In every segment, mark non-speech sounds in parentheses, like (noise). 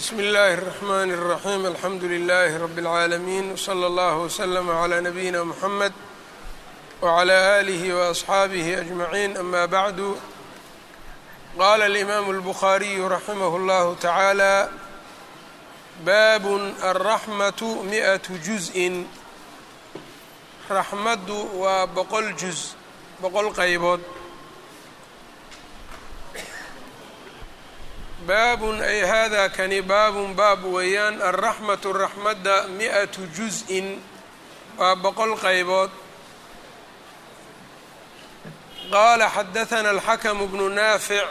bsm اllaahi الرحmn الرaحيم alxamdu لlh رb العaalمين وslى اllه وslm عlى نabيina mحamed وعlى آlih وأصxaabih أجمعين أma bعd qala الإmam الbخariي raximh اllah taعaalى bab الرaحmaة miئaة juزءi raxmaddu waa boqol juz boqol qaybood baabun ay hada kani baabun baab weeyaan alraxmatu raxmadda mi-atu juz-in waa boqol qaybood qaala xadathana alxakamu bnu naafic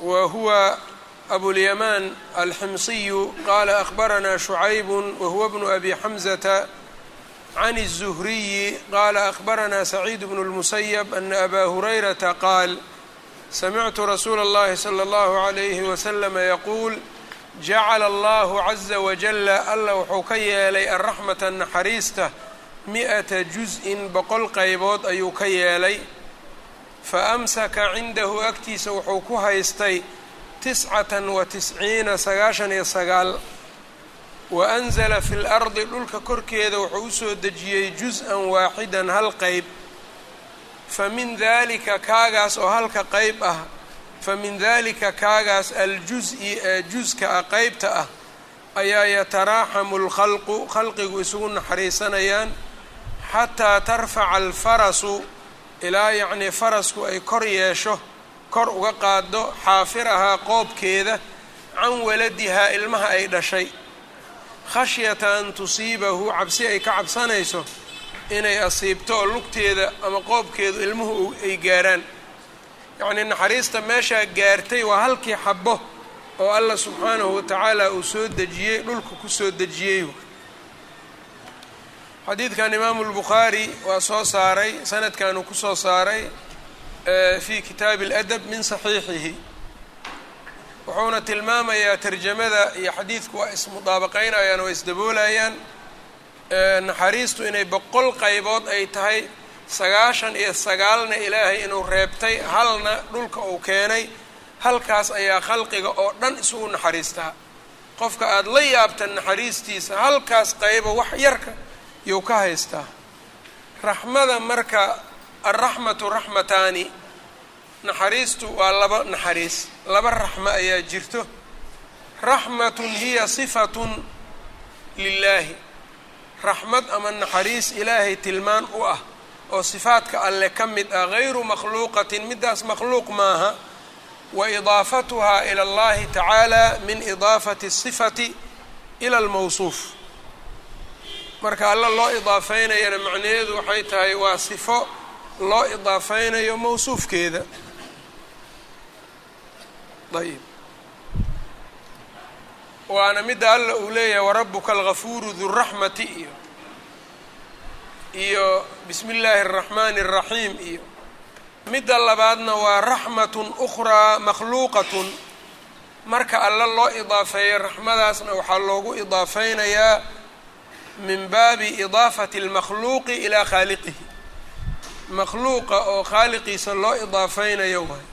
wa huwa abulyamaan alximsiyu qaala akhbaranaa shucaybun wa huwa bnu abi xamzata can الzuhriyi qaala akhbaranaa saciid bnu اlmusayab ana abaa hurayrata qaal samictu rasuula اllahi slى اllahu عalayhi waslama yaquul jacala allahu caza wajala alla wuxuu ka yeelay alraxmata naxariista mi-ata juz-in boqol qaybood ayuu ka yeelay fa amsaka cindahu agtiisa wuxuu ku haystay tiscatan wa tisciina sagaashan iyo sagaal wa anzala fi lardi dhulka korkeeda wuxuu usoo dejiyey juz-an waaxidan hal qeyb fa min dalika kaagaas oo halka qeyb ah fa min dalika kaagaas aljuz-i ee juska ah qeybta ah ayaa yataraaxamu lkhalqu khalqigu isugu naxariisanayaan xataa tarfaca alfarasu ilaa yacnii farasku ay kor yeesho kor uga qaado xaafirahaa qoobkeeda can waladihaa ilmaha ay dhashay. Khashyata an tusiibahu cabsi ay ka cabsanayso inay asiibto oo lugteeda ama qoobkeedu ilmuhu ay gaaraan. Yacnii naxariista meeshaa gaartay waa halkii xabo oo allah subxaanahu watacaala uu soo dejiyey dhulka ku soo dejiyey. Xadiidkan imaamu lbukhaari waa soo saaray sanadkan uu ku soo saaray fi kitaabi اladab min saxiixihi. Wuxuuna tilmaamayaa tarjamada iyo xadiidku waa ismudaabaqeynayaan waa isdaboolayaan naxariistu inay boqol qaybood ay tahay sagaashan iyo sagaalna ilaahay inuu reebtay halna dhulka uu keenay halkaas ayaa khalqiga oo dhan isugu naxariistaa qofka aada la yaabta naxariistiisa halkaas qaybo wax yarka yuu ka haystaa. Raxmada marka alraxmatu raxmataani naxariistu waa laba naxariis laba raxmo ayaa jirto. Raxmatun hiya sifatun lilaahi raxmad ama naxariis ilaahay tilmaan u ah oo sifaadka alle ka mid ah gayru makhluuqatin midaas makhluuq maaha wa idaafatuhaa ila allahi tacaala min idaafati sifati ila almawsuuf. Marka alle loo idaafeynayana macnaheedu waxay tahay waa sifo loo idaafeynayo mawsuufkeeda. Ayb waana midda alla uu leeyahay warabuka algafuuru duraxmati iyo iyo bismi illaahi araxmaani araxiim iyo midda labaadna waa raxmatun ukhraa makhluuqatun. Marka alla loo idaafeeyo raxmadaasna waxaa loogu idaafeynayaa min baabi idaafati almakhluuqi ilaa khaaliqihi. Makhluuqa oo khaaliqiisa loo idaafeynayo waay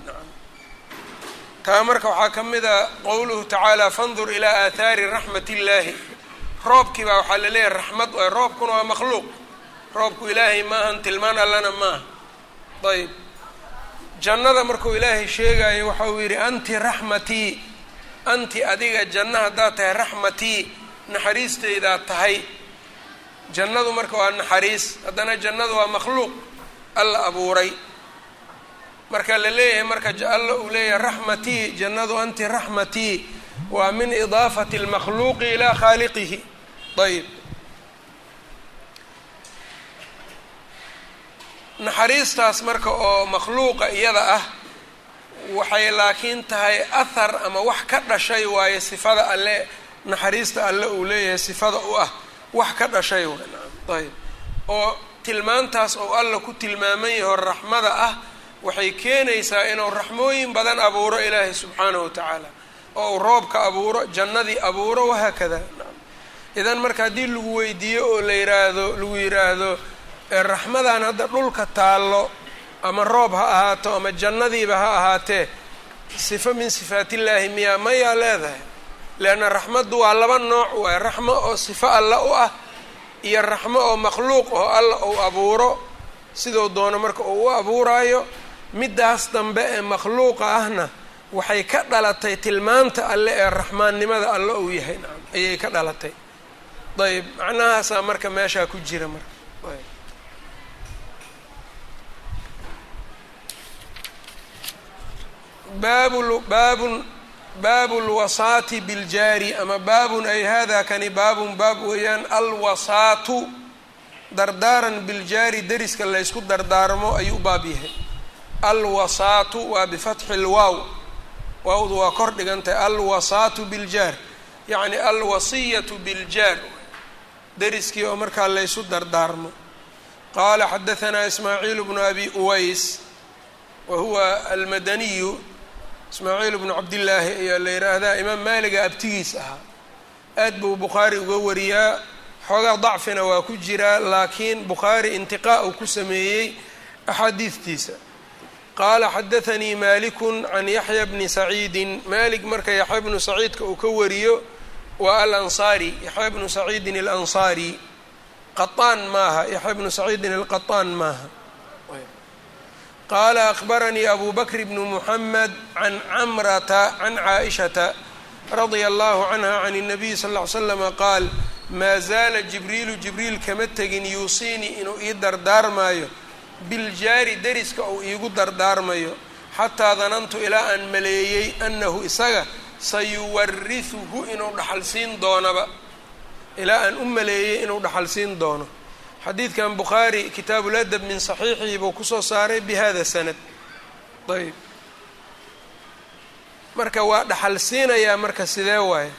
taa marka waxaa ka mid a qowluhu tacaala fandur ilaa aathaari raxmat illaahi roobkii baa waxaa la leeyahay raxmad waay roobkuna waa makhluuq. Roobku ilaahay maahan tilmaan allana maaha ayb jannada markuu ilaahay sheegayo waxa uu yidhi anti raxmatii anti adiga janna haddaad tahay raxmatii naxariisteydaad tahay. Jannadu marka waa naxariis haddana jannadu waa makhluuq. Alla abuuray marka la leeyahay marka alla uu leeyahay raxmatii jannadu anti raxmatii waa min idaafati اlmakhluuqi ilaa khaaliqihi. Ayb naxariistaas marka oo makhluuqa iyada ah waxay laakiin tahay ahar ama wax ka dhashay waaye sifada alle naxariista alle uu leeyahay sifada u ah wax ka dhashay. Ayb oo tilmaantaas oo alla ku tilmaaman yaho raxmada ah waxay keenaysaa inuu raxmooyin badan abuuro ilaahay subxaanahu wa tacaala oo uu roobka abuuro jannadii abuuro wahaakada idan marka haddii lagu weydiiyo oo la yiraahdo lagu yiraahdo raxmadan hadda dhulka taallo ama roob ha ahaato ama jannadiiba ha ahaatee sifo min sifaatillaahi miyaa mayaa leedahay? Leanna raxmaddu waa laba nooc waay raxmo oo sifo alla u ah iyo raxmo oo makhluuq oo alla uu abuuro siduu doono marka uu u abuuraayo middaas dambe ee makhluuqa ahna waxay ka dhalatay tilmaanta alle ee raxmaannimada alle uu yahay. Nacam ayay ka dhalatay. Ayb macnahaasaa marka meeshaa ku jira marka. Baabul baabun baabu lwasaati biljaari ama baabun ay hada kani baabun baab weeyaan alwasaatu. Dardaaran biljaari deriska laysku dardaarmo ayuu baab yahay alwasaatu waa bifatxi lwaaw waawdu waa kor dhigantahay alwasaatu biljaar. Yacni alwasiyatu biljaar. Deriskii oo markaa laysu dardaarmo. Qaala xadahanaa ismaaciil bnu abi uways wa huwa almadaniyu. Ismaaciil bnu cabdillaahi ayaa la yidhaahdaa imaam maaliga abtigiis ahaa. Aad buu bukhaari uga wariyaa. Xoogaa dacfina waa ku jiraa laakiin bukhaari intiqaa uu ku sameeyey axaadiistiisa qaala xadathanii malikun can yaxya bni saciidin maalik marka yaxya bnu saciidka uu ka wariyo waa alansaari yaxya bnu saciidin alansaari qaطaan maaha yaxya bnu saciidin alqaطaan maaha qaala akbaranii abu bakr bnu muxamed can camrata can caaishata radia allahu canha can الnabiy sal ll ly slama qaal maa zaala jibriilu jibriil kama tegin yuusiinii inuu ii dardaarmaayo biljaari deriska uu iigu dardaarmayo xataa danantu ilaa aan maleeyey annahu isaga sayuwarihuhu inuu dhaxalsiin doonaba. Ilaa aan u maleeyey inuu dhaxalsiin doono. Xadiidkan bukhaari kitaabuladab min saxiixihi buu ku soo saaray bi hada sanad. Ayb marka waa dhaxal siinayaa marka sidee waaye?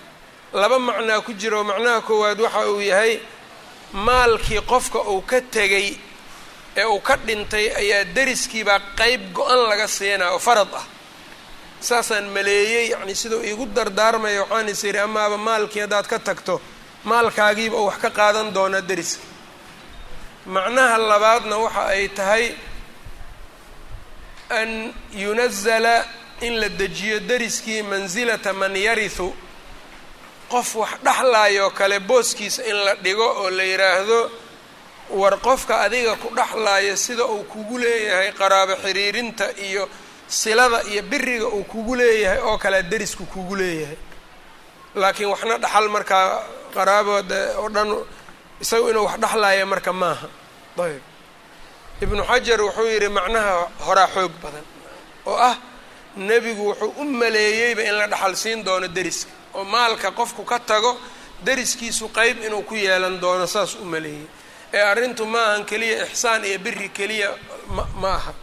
Laba macnaa ku jiro macnaha koowaad waxa uu yahay maalkii qofka uu ka tegay ee uu ka dhintay ayaa deriskiibaa qeyb go-an laga siinaa oo farad ah. Saasaan maleeyey yacni siduu iigu dardaarmaya waxaan yidhi amaaba maalkii haddaad ka tagto maalkaagiiba uu wax ka qaadan doonaa deriska macnaha labaadna waxa ay tahay an yunazala in la dejiyo deriskii mansilata man yarihu qof wax dhexlaayoo kale booskiisa in la dhigo oo la yidhaahdo war qofka adiga ku dhexlaaya sida uu kugu leeyahay qaraabo xiriirinta iyo silada iyo biriga uu kugu leeyahay oo kale derisku kugu leeyahay. Laakiin waxna dhaxal markaa qaraabooda oo dhan isaga inuu wax dhexlaaya marka maaha. Ayb ibnu xajar wuxuu yidhi macnaha horaa xoog badan oo ah nebigu wuxuu u maleeyeyba in la dhaxal siin doono deriska oo maalka qofku ka tago deriskiisu qeyb inuu ku yeelan doono saas u maleeyey ee arrintu ma ahan keliya ixsaan iyo biri keliya ma aha.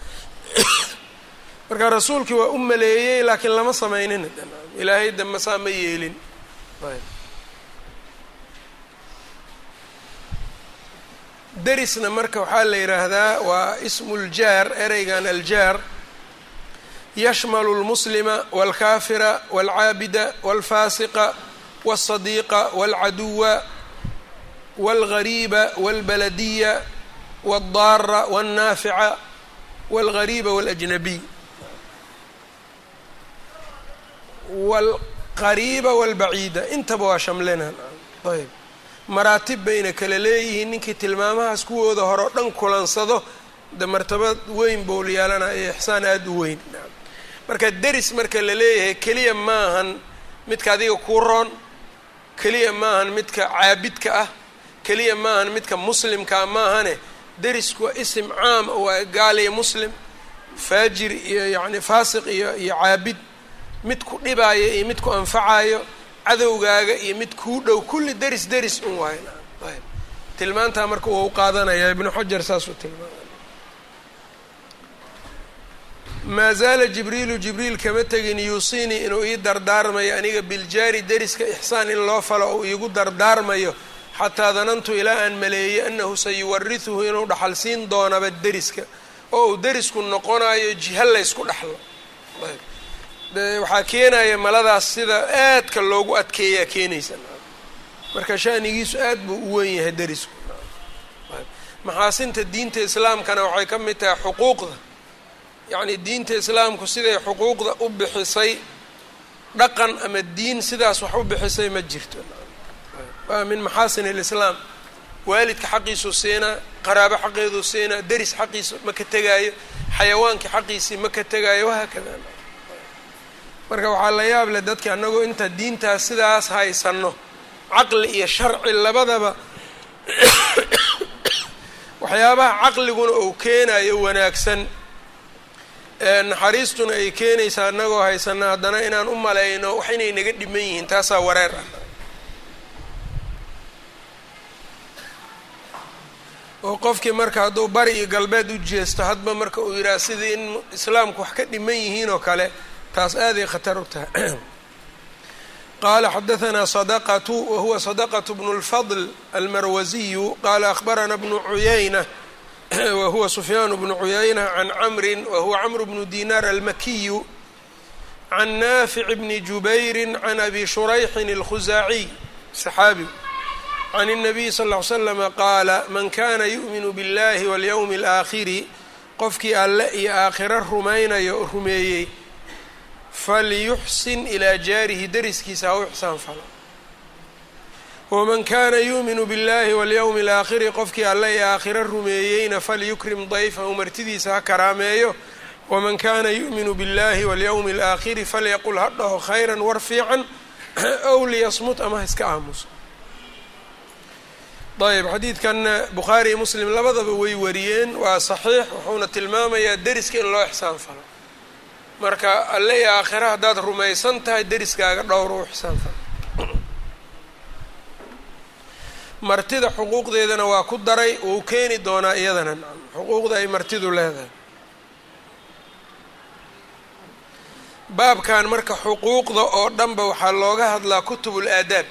(coughs) Marka rasuulkii waa u maleeyey laakiin lama samaynin. Ilaahay saa ma yeelin. Derisna marka waxaa la yidhaahdaa waa ismu ljaar ereygan aljaar yashmalu lmuslima walkaafira walcaabida walfaasiqa walsadiiqa walcaduwa walgariiba walbaladiya waldaara walnaafica walgariiba walajnabiy walqariiba walbaciida intaba waa shamlinaan ayb maraatib bayna kala leeyihiin ninkii tilmaamahaas kuwooda hore o dhan kulansado de martabad weyn buu yeelanaya ixsaan aada u weyn marka deris marka la leeyahay keliya maahan midka adiga kuu roon keliya maahan midka caabidka ah keliya maahan midka muslimkaa maahane derisku waa isim caam waa gaal iyo muslim faajir iyo yacni faasiq iyo iyo caabid. Mid ku dhibaayo iyo mid ku anfacayo cadowgaaga iyo mid kuu dhow kulli deris deris un waayo ayb tilmaantaa marka waa u qaadanayaa ibnu xajar saasuu tilmaamay. Maa zaala jibriilu jibriil kama tegin yuusiinii inuu ii dardaarmayo aniga biljaari deriska ixsaan in loo falo ou iigu dardaarmayo xataa danantu ilaa aan maleeyey annahu sayuwarihuhu inuu dhaxal siin doonaba deriska. Oo uu derisku noqonayo jiha laysku dhexlo ayb. Waxaa keenaya maladaas sida aadka loogu adkeeyaa keenaysa. Marka shanigiisu aad buu u wen yahay derisku. Maxaasinta diinta islaamkana waxay ka mid tahay xuquuqda. Yacni diinta islaamku siday xuquuqda u bixisay dhaqan ama diin sidaas wax u bixisay ma jirto waa min maxaasin alislaam. Waalidka xaqiisuu siinaa qaraabo xaqeeduu siinaa deris xaqiisa ma ka tegaayo xayawaankii xaqiisii ma ka tegaayo wahaakada marka waxaa la yaab leh dadka annagoo inta diintaas sidaas haysanno caqli iyo sharci labadaba. Waxyaabaha caqliguna uu keenayo wanaagsan. Naxariistuna ay keenaysaa annagoo haysana haddana inaan u malayno wax inay naga dhiman yihiin taasaa wareer ah oo qofkii marka hadduu bari iyo galbeed u jeesto hadba marka uu yidhaah sidii in islaamku wax ka dhiman yihiin oo kale taas aaday khatar u tahay. (clears throat) Qaala xadahanaa sadaqatu wa huwa sadaqatu bnu lfadl almarwaziyu. Qaala akhbarana bnu cuyayna (clears throat) wa huwa sufyaanu bnu cuyayna can camrin wa huwa camru bnu dinaar almakiyu. Can naafici bni jubayrin can abi shurayxin alkhusaaciy saxaabi عan النabiy sl اه ly slm qaala man kana yuؤmin bاllahi wاlyوم الآkhiri qofkii alle iyo aakhiro rumaynayo rumeeyey falyuxsin ilaa jaarihi dariskiisa ha u ixsaan falo waman kaana yuuminu biاllahi walyowmi alaakhiri qofkii alle ee aakhiro rumeeyeyna falyukrim dayfahu martidiisa ha karaameeyo waman kaana yu'minu biاllahi walyowmi alaakhiri falyaqul ha dhaho khayran war fiican ow liyasmut ama ha iska aamuso ayb xadiidkanna bukhaari iyo muslim labadaba way wariyeen waa saxiix wuxuuna tilmaamayaa deriska in loo ixsaan falo. Marka alle iyo aakhira haddaad rumaysan tahay deriskaaga dhowr u ixsaan falo. Martida xuquuqdeedana waa ku daray wuu keeni doonaa iyadana. Xuquuqda ay martidu leedahay. Baabkan marka xuquuqda oo dhanba waxaa looga hadlaa kutubul aadaab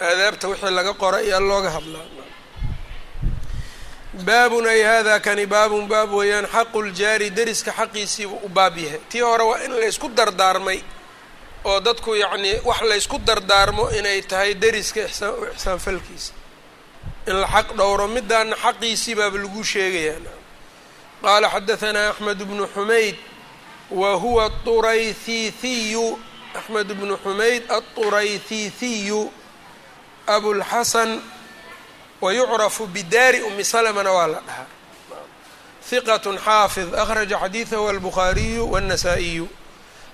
aadaabta wixii laga qora ayaa looga hadlaa baabun ay hada kani baabun baab weeyaan xaqu ljaari deriska xaqiisiibuu u baab yahay tii hore waa in laysku dardaarmay oo dadku yacnii wax laysku dardaarmo inay tahay deriska ixsaan ixsaanfalkiisa in la xaq dhowro midaana xaqiisii baaba lagu sheegayaa qaala xadahanaa axmed bnu xumayd wa huwa aturaythiithiyu axmed bnu xumayd aturaythiithiyu abulxasan wayucrafu bidaari umi salamana waa la dhahaa hiqat xaafid akhraja xadiidahu albukhaariyu wاnnasaa'iyu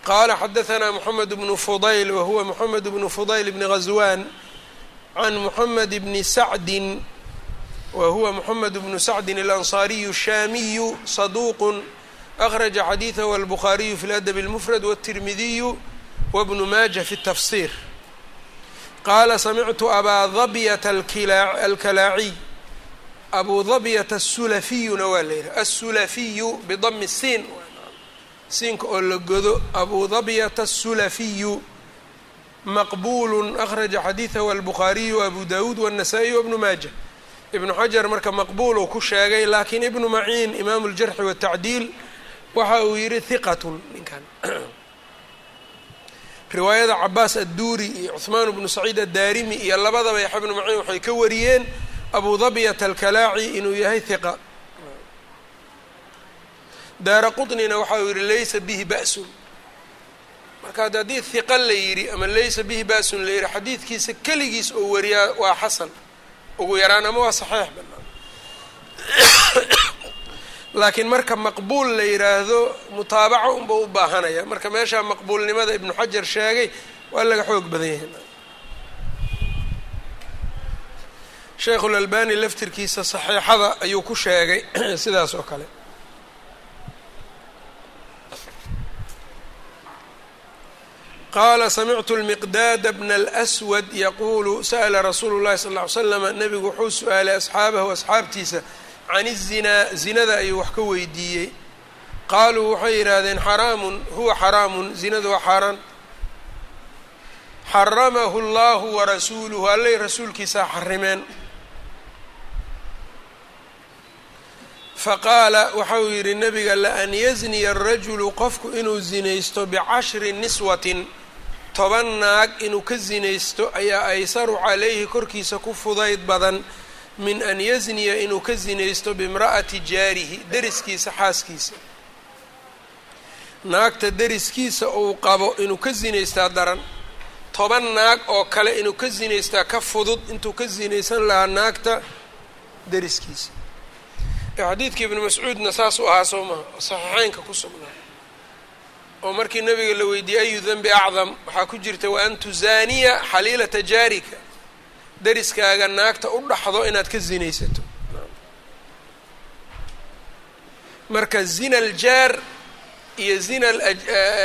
qaala xadahanaa moxamed bnu fudayl wahuwa moxamed bnu fudayl bni ghaswan can moxamed bni sacdin wahuwa moxamed bnu sacdin alansaariyu shaamiyu saduuqu akhraja xadiidahu albukhaariyu fi ladab اlmufrad wاtirmidiyu wabnu maaja fi اtafsir qaala samictu abaa dabyata alkalaaciy abuu dabyata asulafiyuna waa la yidhaha asulafiyu bidami siin siinka oo la godo abuu dabyata asulafiyu maqbuulu akhraja xadiidahu albukhaariyu abu dawuud wاnnasaa-iy wabnu maaja ibnu xajar marka maqbuuluu ku sheegay laakiin ibnu maciin imaamu ljarxi watacdiil waxa uu yidhi hiqatun ninkan riwaayada cabaas adduuri iyo cuhmaan bnu saciid addaarimi iyo labadaba yaxya bnu maciin waxay ka wariyeen abu dabyata alkalaaci inuu yahay hiqa daara qutnina waxa uu yihi laysa bihi ba'sun. Marka ad haddii hiqa la yidhi ama laysa bihi ba'sun la yidhi xadiidkiisa keligiis oo wariyaa waa xasan. Ugu yaraan ama waa saxiix banaan laakiin marka maqbuul la yidhaahdo mutaabaco unba u baahanaya marka meeshaa maqbuulnimada ibnu xajar sheegay waa laga xoog badan yahay. Sheikhulalbani laftirkiisa saxiixada ayuu ku sheegay (clears throat) sidaas oo kale. Qaala samictu lmiqdaada bna alswad yaquulu sa'la rasuulu llahi sal ll ly slama nabigu wuxuu su'aalay asxaabahu asxaabtiisa can izinaa zinada ayuu wax ka weydiiyey qaaluu waxay yidhaahdeen xaraamun huwa xaraamun zinadu waa xaaraan xaramahu allahu warasuuluhu allay rasuulkiisaa xarimeen faqaala waxau yidhi nabiga laan yazniya arajulu qofku inuu zinaysto bicashri niswatin toban naag inuu ka zinaysto ayaa aysaru calayhi korkiisa ku fudayd badan min an yazniya inuu ka zinaysto bimra'ati jaarihi deriskiisa xaaskiisa. Naagta deriskiisa uu qabo inuu ka zinaystaa daran. Toban naag oo kale inuu ka zinaystaa ka fudud intuu ka zinaysan lahaa naagta deriskiisa. Xadiidkii ibnu mascuudna saas u ahaa soo maha saxiixeynka ku sugnaa. Oo markii nabiga la weydiiyey ayu denbi acdam? Waxaa ku jirta wa an tuzaaniya xaliilata jaarika deriskaaga naagta u dhaxdo inaad ka zinaysato. Marka zina aljaar iyo zina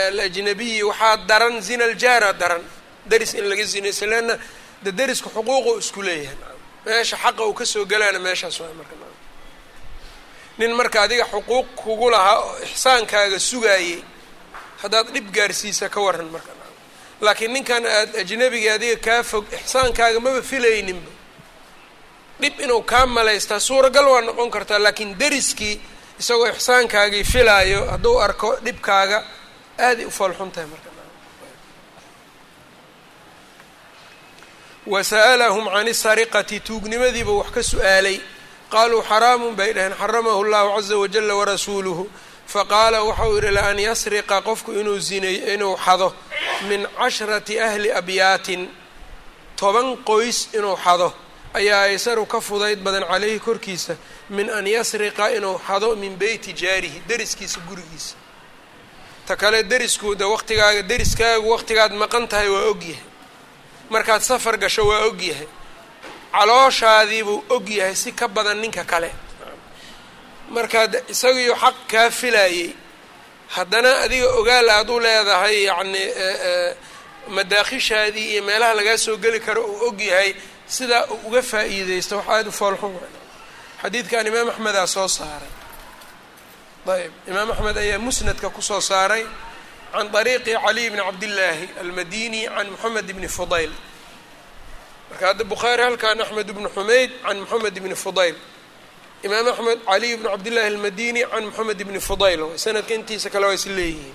alajnabiyi waxaa daran zina aljaara daran. Deris in laga zinaysto leanna de derisku xuquuqu isku leeyahay. Meesha xaqa uu ka soo galaana meeshaas waa marka nin marka adiga xuquuq kugu lahaa ixsaankaaga sugaayey haddaad dhib gaarsiisa ka waran marka laakiin ninkan aad ajnabiga adiga kaa fog ixsaankaaga maba filayninba dhib inuu kaa malaystaa suuragal waa noqon kartaa laakiin deriskii isagoo ixsaankaagii filaayo hadduu arko dhibkaaga aaday u foolxun tahay marka. Wa sa'alahum can isariqati tuugnimadiiba wax ka su'aalay. Qaaluu xaraamun bay dhaheen xaramahu llahu caza wajala warasuuluhu faqaala waxau yidhi la an yasriqa qofku inuu zinay inuu xado min cashrati ahli abyaatin toban qoys inuu xado. Ayaa aysaru ka fudayd badan caleyhi korkiisa min an yasriqa inuu xado min beyti jaarihi deriskiisa gurigiisa. Ta kale derisku de waqtigaaga deriskaagu waqtigaad maqan tahay waa ogyahay markaad safar gasho waa ogyahay calooshaadiibuu ogyahay si ka badan ninka kale markaad isagiiyo xaq kaa filayey haddana adiga ogaal aad u leedahay yacni madaakhishaadii iyo meelaha lagaa soo geli karo uu ogyahay sidaa uu uga faa'iideysto wax aada u foolxun xadiidkan imaam axmedaa soo saaray. Ayb imaam axmed ayaa musnadka ku soo saaray can طariiqi caliy bni cabdillaahi almadini can moxamed bni fudayl. Marka hadda bukhaari halkan axmed bnu xumeyd can moxamed bni fudayl imaam axmed caliy bnu cabdillahi almadini can moxamed bni fudayl sanadka intiisa kale waa is leeyihiin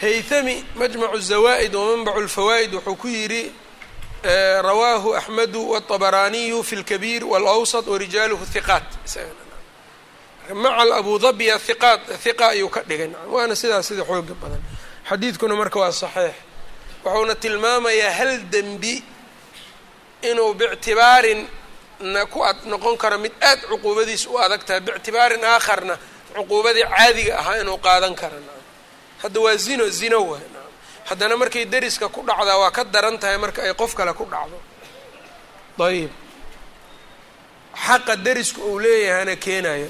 haythami majmacu zawaa'id wamanbacu lfawaa'id wuxuu ku yidhi rawaahu axmedu wاطabaraaniyu fi اlkabiir wاlawsط warijaaluhu hiqaat maca abu dabya hiqaat hiqa ayuu ka dhigay waana sidaas sida xooga badan xadiidkuna marka waa saxiix wuxuuna tilmaamayaa hal dembi inuu bictibaarin na ku noqon karo mid aad cuquubadiis u adag tahay bictibaarin aakharna cuquubadii caadiga ahaa inuu qaadan kara hadda waa zino zino waay haddana markay deriska ku dhacdaa waa ka daran tahay marka ay qof kale ku dhacdo. Ayib xaqa deriska uu leeyahana keenayo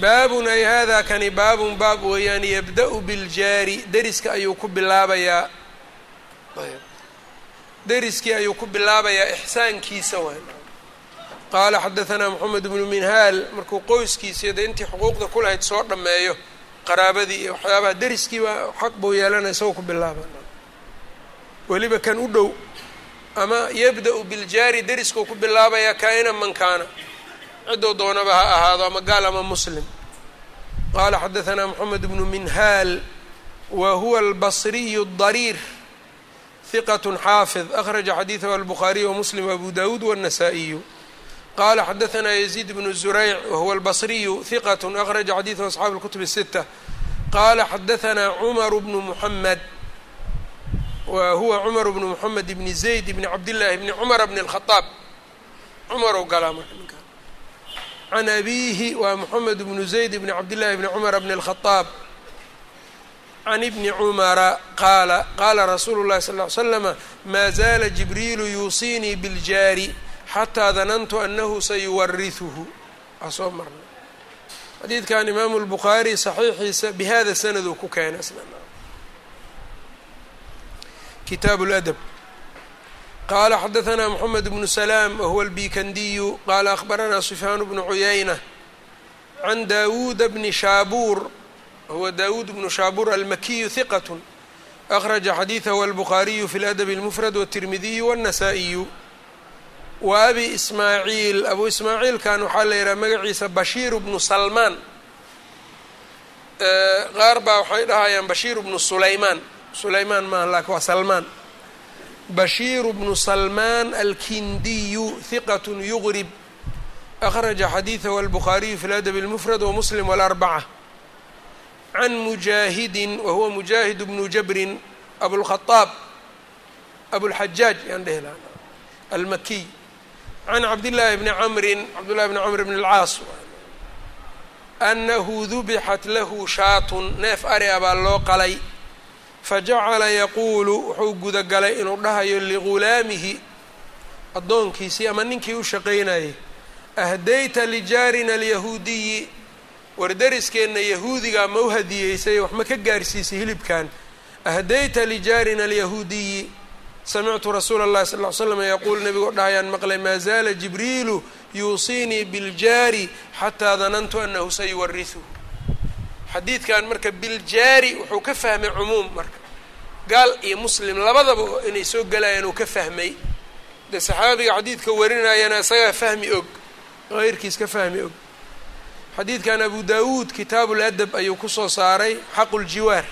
baabun ay hada kani baabun baab weeyaan yabda-u biljaari deriska ayuu ku bilaabayaa. Ayb deriskii ayuu ku bilaabayaa ixsaankiisa waay. Qaala xadahanaa moxamed bnu minhaal markuu qoyskiisiiyo dee intii xuquuqda ku lahayd soo dhammeeyo qaraabadii iyo waxyaabaha deriskii baa xaq buu yeelanaya isagoo ku bilaaba weliba kan u dhow ama yabda-u biljaari deriskuu ku bilaabayaa kaa-ina man kaana. Ciddou doonaba ha ahaado ama gaal ama muslim. Qaala xadahanaa moxamed bnu minhaal wa huwa albasriyu dariir hiqat xaafid akhraja xadiidahu albukhaariy wamuslim abu dawuud wاnasaa'iyu qala xadahanaa yaziid bnu zurayc wahuwa albasriyu hiqat akhraja xadiidahu asxaabu اlkutub الsita qala xadahanaa cumaru bnu muxamed wa huwa cumaru bnu muxamed bni zayd bni cabdillaahi bni cumara bni اlkhadaab cumarow galaa marka ninkaa can abiihi waa moxamed bnu zayd bni cabdillahi bni cumara bni اlkhadaab can ibni cumara qaala qaala rasuulu llahi sal ly slama maa zaala jibriilu yuusiinii biljaari xataa danantu anahu sayuwarihuhu waa soo marnay xadiidkan imaamu lbukhaari saxiixiisa bihada sanaduu ku keenay kitaabu ladab qaala xadahanaa moxamed bnu salaam wahuwa albikandiyu qaala akhbaranaa sufyaan bnu cuyayna can daawuuda bni shaabuur wahuwa daawuud bnu shaabuur almakiyu hiqat akhraja xadiidahu albukhaariyu fi ladabi اlmufrad wاtirmidiyu wاnnasaa'iyu wa abi ismaaciil abu ismaaciilkan waxaa la yidhaha magaciisa bashiir bnu salmaan qaar baa waxay dhahayaan bashiir bnu sulaymaan sulaymaan maaha laakin waa salmaan bashiir bnu salmaan alkindiyu hiqat yugrib akhraja xadiidahu albukhaariyu fi ladab اlmufrad wamuslim wاlarbaca can mujaahidin wahuwa mujaahid bnu jabrin abulkhaaab abulxajaaj yaan dhehi laha almakiy can cabdillaahi bni camrin cabdullahi bni camr bn اlcaas annahu dubixat lahu shaatun neef ari baa loo qalay fajacala yaquulu wuxuu gudagalay inuu dhahayo ligulaamihi addoonkiisii ama ninkii u shaqaynayay ahdayta lijaarina alyahuudiyi war dariskeenna yahuudigaa ma u hadiyeysay wax ma ka gaarsiisay hilibkan. Ahdayta lijaarina alyahuudiyi samictu rasuula اllahi sal ly slam yaquul nebigoo dhahayaan maqlay maa zaala jibriilu yuusiinii biljaari xataa danantu anahu sayuwariثuhu xadiidkan marka biljaari wuxuu ka fahmay cumuum marka. Gaal iyo muslim labadaba inay soo gelayaan uu ka fahmay. De saxaabiga xadiidka warinayana isagaa fahmi og heyrkiis ka fahmi og xadiidkan abu dawuud kitaabu ladab ayuu ku soo saaray xaqu ljiwaar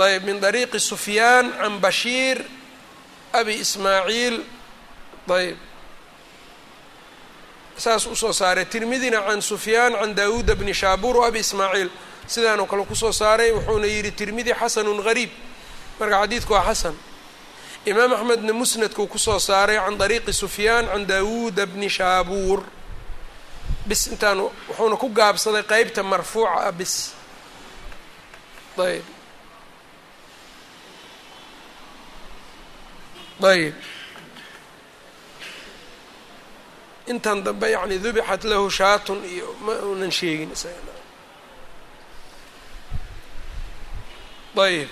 ayb min dariiqi sufyaan can bashiir abi ismaaciil. Ayb saas u soo saaray. Tirmidina can sufyaan can daawuuda bni shaabuur o abi ismaaciil. Sidaanoo kale ku soo saaray wuxuuna yidhi tirmidi xasanun gariib. Marka xadiidku waa xasan. Imaam axmedna musnadkuu ku soo saaray can dariiqi sufyaan can daawuuda bni shaabuur bis intaan wuxuuna ku gaabsaday qeybta marfuuca ah bis. Ayb ayb intan dambe yani dubixat lahu shaatun iyo ma unan sheegin ayb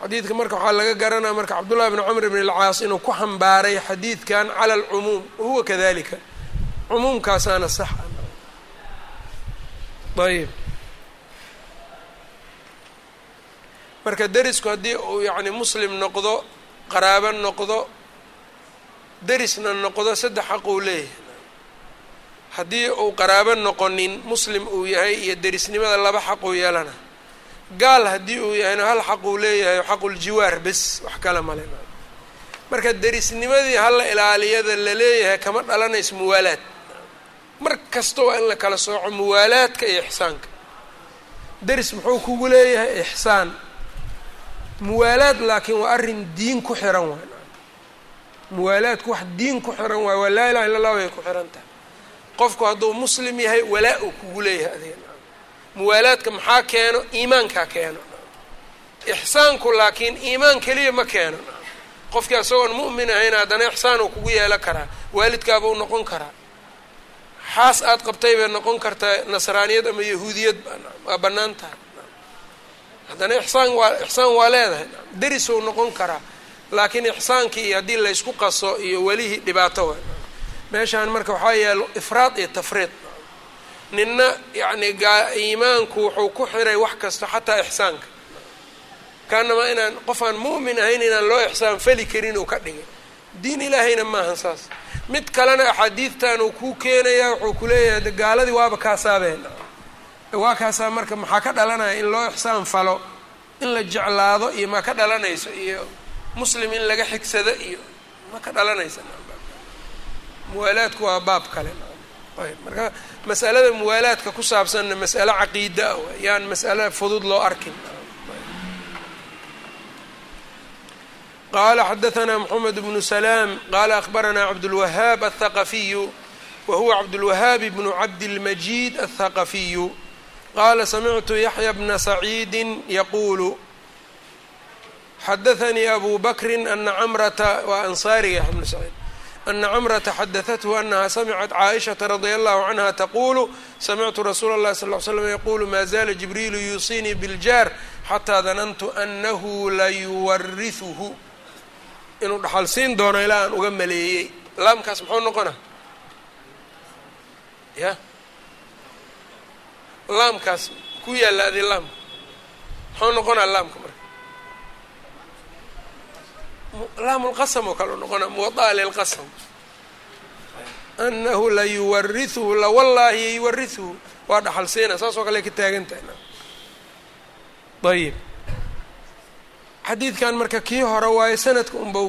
xadiidka marka waxaa laga garanaya marka cabdullahi bn cumr bn اlcaas inuu ku xambaaray xadiidkan cala alcumuum wahuwa kadalika cumuumkaasaana sax ayb marka derisku haddii uu yani muslim noqdo qaraabo noqdo derisna noqdo saddex xaq uu leeyahay. Haddii uu qaraabo noqonin muslim uu yahay iyo derisnimada laba xaq uu yeelana gaal haddii uu yahayna hal xaq uu leeyahay xaquljiwaar bes wax kale male marka derisnimadii hala ilaaliyada la leeyahay kama dhalanayso muwaalaad. Mar kasta waa in la kala sooco muwaalaadka iyo ixsaanka. Deris muxuu kugu leeyahay ixsaan. Muwaalaad laakiin waa arrin diin ku xiran waay. Muwaalaadku wax diin ku xiran waay waa laa ilaha illa allah way ku xiran tahay. Qofku hadduu muslim yahay walaa uu kugu leeyahay adiga muwaalaadka maxaa keeno? Iimaankaa keeno. Ixsaanku laakiin iimaan keliya ma keeno. Qofkii asagoon mu'min ahayn haddana ixsaan uu kugu yeelo karaa waalidkaabuu noqon karaa. Xaas aad qabtay bay noqon kartaa nasraaniyad ama yahuudiyad waa bannaan tahay. Haddana ixsaan waa ixsaan waa leedahay. Derisou noqon karaa laakiin ixsaankii haddii laysku qaso iyo welihii dhibaato meeshaan marka waxaa yaalo ifraad iyo tafriid ninna yacni iimaanku wuxuu ku xiray wax kasta xataa ixsaanka. Kaanama inaan qof aan mu'min ahayn inaan loo ixsaan fali karin uu ka dhigay. Diin ilaahayna maahan saas. Mid kalena axaadiidtan uu kuu keenayaa wuxuu ku leeyahay gaaladii waaba kaasaabeen waa kaasaa marka maxaa ka dhalanaya in loo ixsaan falo in la jeclaado iyo maa ka dhalanayso iyo muslim in laga xigsado iyo ma ka dhalanaysa muwaalaadku waa baab kale ayb marka masalada muwaalaadka ku saabsanna mas'alo caqiida ah yaan mas'alo fudud loo arkin qala xadaثna mxamed bnu slaam qala akhbarana cabdاlwahaab aلthaqafiyu wa huwa cabdاlwahaab bnu cabdilmajid aلthaqafiyu qala samictu yaxya bna saciidi yaquulu xadaثanii abu bakri ana camrata waa ansaariga yaxya bnu saciid ana camrata xadadathu anaha samcat caaishata radia allahu canha taquulu samictu rasuula اllahi sal ly slam yaquulu maa zaala jibriilu yuusinii biljaar xataa danantu anahu layuwarihuhu inuu dhaxal siin doono ilaa aan uga maleeyey laamkaas muxuu noqona ya laamkaas ku yaalla adi laamka muxuu noqonaa laamka marka laamulqasam oo kale u noqonaa muwadaa lilqasam anahu layuwariثuhu lawallaahi yuwariثuhu waa dhaxal siina saas oo kale ka taagan tahay ayib xadiidkan marka kii hore waayo sanadka unba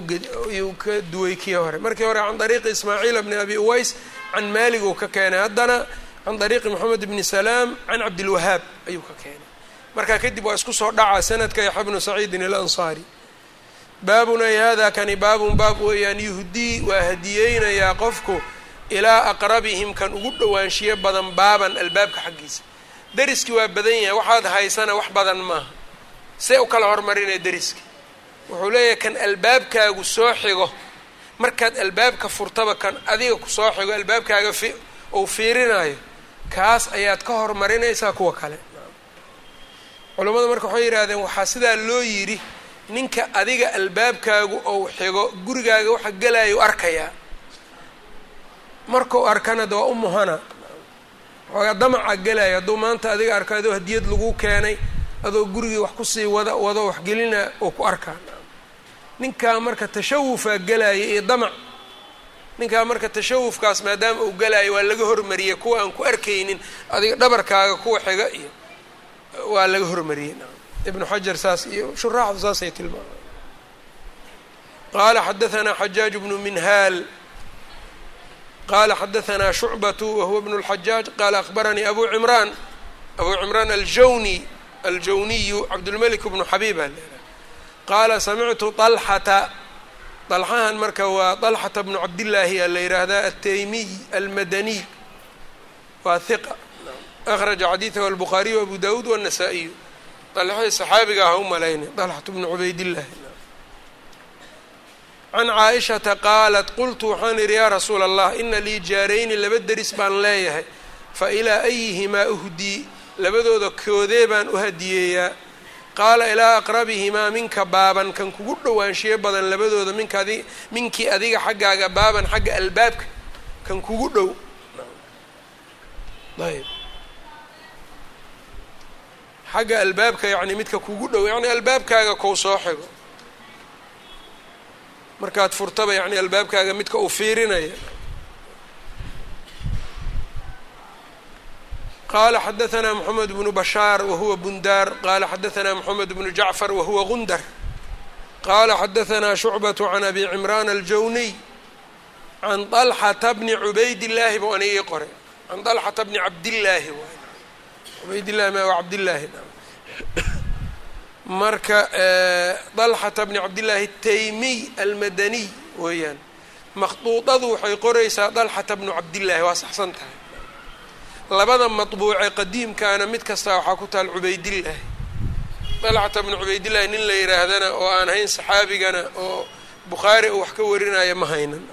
yuu ka duway kii hore. Markii hore can dariiqi ismaaciil bni abi uways can maalig uu ka keenay. Haddana can dariiqi moxamed bni salaam can cabdilwahaab ayuu ka keenay. Markaa kadib waa isku soo dhacaa sanadka yaxya bnu saciidin alansaari baabun ay kani baabun baab weeyaan yuhdii waa hadiyeynayaa qofku ilaa aqrabihim kan ugu dhowaanshiyo badan baaban albaabka xaggiisa. Deriskii waa badan yahay waxaad haysana wax badan maaha. See u kala hormarinaya deriski. Wuxuu leeyahay kan albaabkaagu soo xigo markaad albaabka furtaba kan adiga ku soo xigo albaabkaaga uu fiirinayo kaas ayaad ka hormarinaysaa kuwa kale. Culammadu marka waxay yidhaahdeen waxaa sidaa loo yidhi ninka adiga albaabkaagu ou xigo gurigaaga waxa gelayo arkayaa markau arkana de waa u muhana. Xoogaa damaca gelaya hadduu maanta adiga arko adoo hadiyad lagu keenay adoo gurigii wax ku sii wada wado waxgelina oo ku arkaa ninkaa marka tashawufaa gelaya iyo damac. Ninkaa marka tashawufkaas maadaama uu gelaayo waa laga hormariyey kuwa aan ku arkaynin adiga dhabarkaaga kuwa xiga iyo waa laga hormariyey ibnu xajar saas iyo shuraaxdu saasay tilmaamay qaala xadaanaa xajaaj bnu minhaal qala xadaanaa shucbatu wahuwa bn اlxajaaj qaala akhbaranii abu cimraan abu cimraan aljawni aljawniyu cabdulmelik bnu xabiiba qaala samictu alxata dalxahan marka waa dalxata bnu cabdillaahi a la yidhaahdaa altaymiy almadaniy waa hiqa akhraja xadiidahu albukhaariyu abu dawuud wاnasaa'iyu طalxadii saxaabiga ah u malaynay طalxatu bnu cubaydillahi can caaishata qaalat qultu waxaan idhi yaa rasuula allah ina lii jaarayni laba deris baan leeyahay fa ilaa ayihimaa uhdii labadooda koodee baan u hadiyeeyaa. Qaala ilaa aqrabihimaa minka baaban kan kugu dhowaanshiyo badan labadooda minka minkii adiga xaggaaga baaban xagga albaabka kan kugu dhow xagga albaabka yacni midka kugu dhow yacni albaabkaaga kou soo xigo. Markaad furtaba yacni albaabkaaga midka uu fiirinaya. Qala xadaanaa moxamed bnu bashaar wahuwa bundaar qala xadaanaa moxamed bnu jacfar wahuwa gundar. Qala xadaanaa shucbatu can abi cimraan aljawniy can طalxata bni cubaydillaahi buu ana ii qoray. Can طalxata bni cabdillaahi ubaydillahi ma cabdillaahi. Marka eh, dalxata bni cabdillaahi ataymiy almadaniy weeyaan. Makhduudadu waxay qoraysaa dalxata bnu cabdillaahi waa saxsan tahay. Labada matbuuce qadiimkaana mid kastaa waxaa ku taal cubaydillaahi dalxata bnu cubaydillahi nin la yidhaahdana oo aan ahayn saxaabigana oo bukhaari uu wax ka warinaya ma haynan.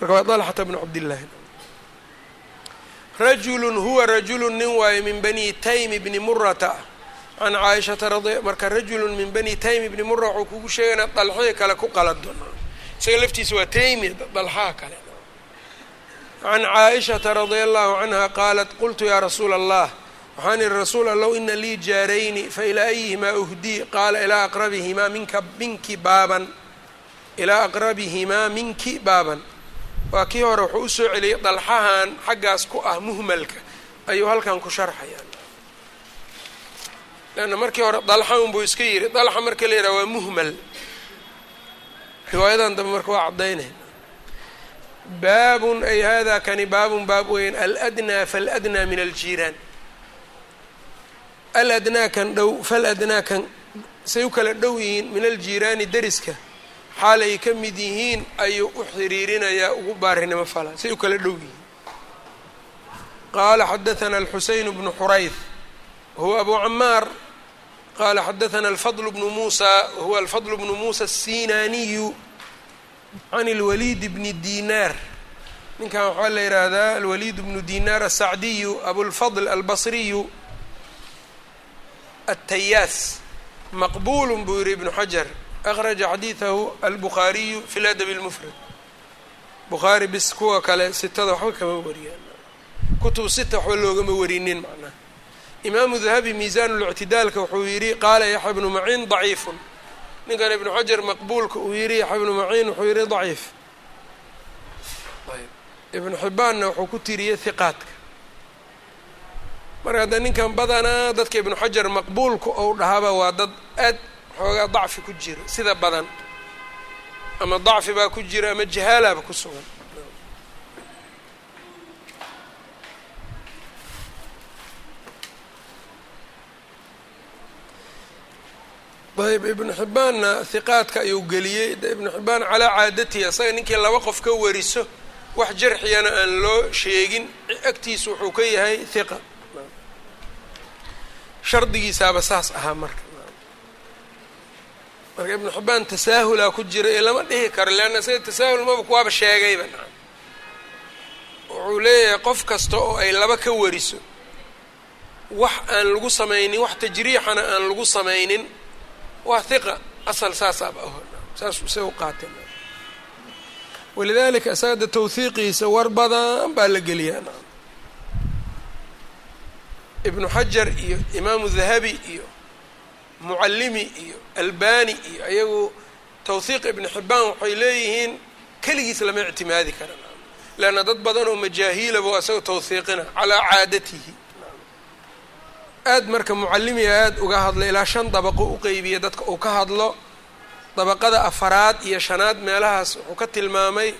Marka waa dalxata bnu cabdillaahi rajulu huwa rajulu nin waayo min bani taymi bni murata can caaishata radi marka rajulu min bani taymi bni mura wuxuu kugu sheegana dalxii kale ku qalado isaga laftiisa waa taymi dalxaa kale. Can caaishata radia allahu canha qaalat qultu yaa rasuula allah waxaan ihi rasuul allow ina lii jaarayni failaa ayihimaa uhdii? Qaala ilaa aqrabihimaa minka minki baaban. Ilaa aqrabihimaa minki baaban waa kii hore wuxuu u soo celiyey dalxahan xaggaas ku ah muhmalka. Ayuu halkan ku sharxaya leanna markii hore dalxa unbuu iska yiri dalxa marka la yidhaha waa muhmal. Riwaayadan dambe marka waa caddaynay baabun ay hada kani baabun baab weyn aladnaa faladnaa min aljiiraan aladnaa kan dhow faladnaa kan say u kala dhow yihiin min aljiiraani deriska xaalay ka mid yihiin ayuu u xiriirinayaa ugu baarinimo fala say u kala dhow yihiin qaala xadaثana alxuseyn bnu xurayth wahuwa abu camaar qala xadaثana alfadl bnu musa wahuwa alfadl bnu musa الsinaaniyu can اlwaliid bni dinaar ninkan waxaa la yidhaahdaa alwaliid bnu dinaar asacdiyu abulfadl albasriyu atayaas maqbul buu yihi ibnu xajar akhraja xadiidahu albukhaariyu fi ladabi اlmufrad bukhaari bis kuwa kale sitada waxba kama wariyaan kutub sita waxba loogama warinin macnaha imaamu dahabi miisaan اlictidaalka wuxuu yidhi qaala yaxya bnu maciin daciifun ninkan ibnu xajar maqbuulka uu yidhi yaxya bnu maciin wuxuu yidhi daciif ibnu xibaanna wuxuu ku tiriyey hiqaadka marka hadda ninkan badanaa dadka ibnu xajar maqbuulka ou dhahaba waa dad aad xoogaa dacfi ku jiro sida badan. Ama dacfi baa ku jira ama jahaalaaba ku sugan. Ayb ibnu xibbaanna hiqaadka ayuu geliyey. Ibnu xibbaan calaa caadatihi asaga ninkii laba qof ka wariso wax jarxiyana aan loo sheegin. Agtiisa wuxuu ka yahay hiqa shardigiisaaba saas ahaa marka marka ibnu xibbaan tasaahulaa ku jira ee lama dhihi karo leanna isaga tasaahul maba kuwaaba sheegayba wuxuu leeyahay qof kasta oo ay laba ka wariso wax aan lagu samaynin wax tajriixana aan lagu samaynin waa hiqa asal saasaaba aho saasuu isaga qaatay. Walidaalika isaga tawhiiqiisa war badan baa la geliyaa. Ibnu xajar iyo imaamu dahabi iyo mucallimi iyo albani iyo ayagu tawhiiq ibnu xibbaan waxay leeyihiin keligiis lama ictimaadi kara leanna dad badan oo majaahiilaba isaga tawhiiqina calaa caadatihi. Aad marka mucallimiga aada uga hadla ilaa shan dabaqo u qeybiya dadka uu ka hadlo dabaqada afaraad iyo shanaad meelahaas wuxuu ka tilmaamay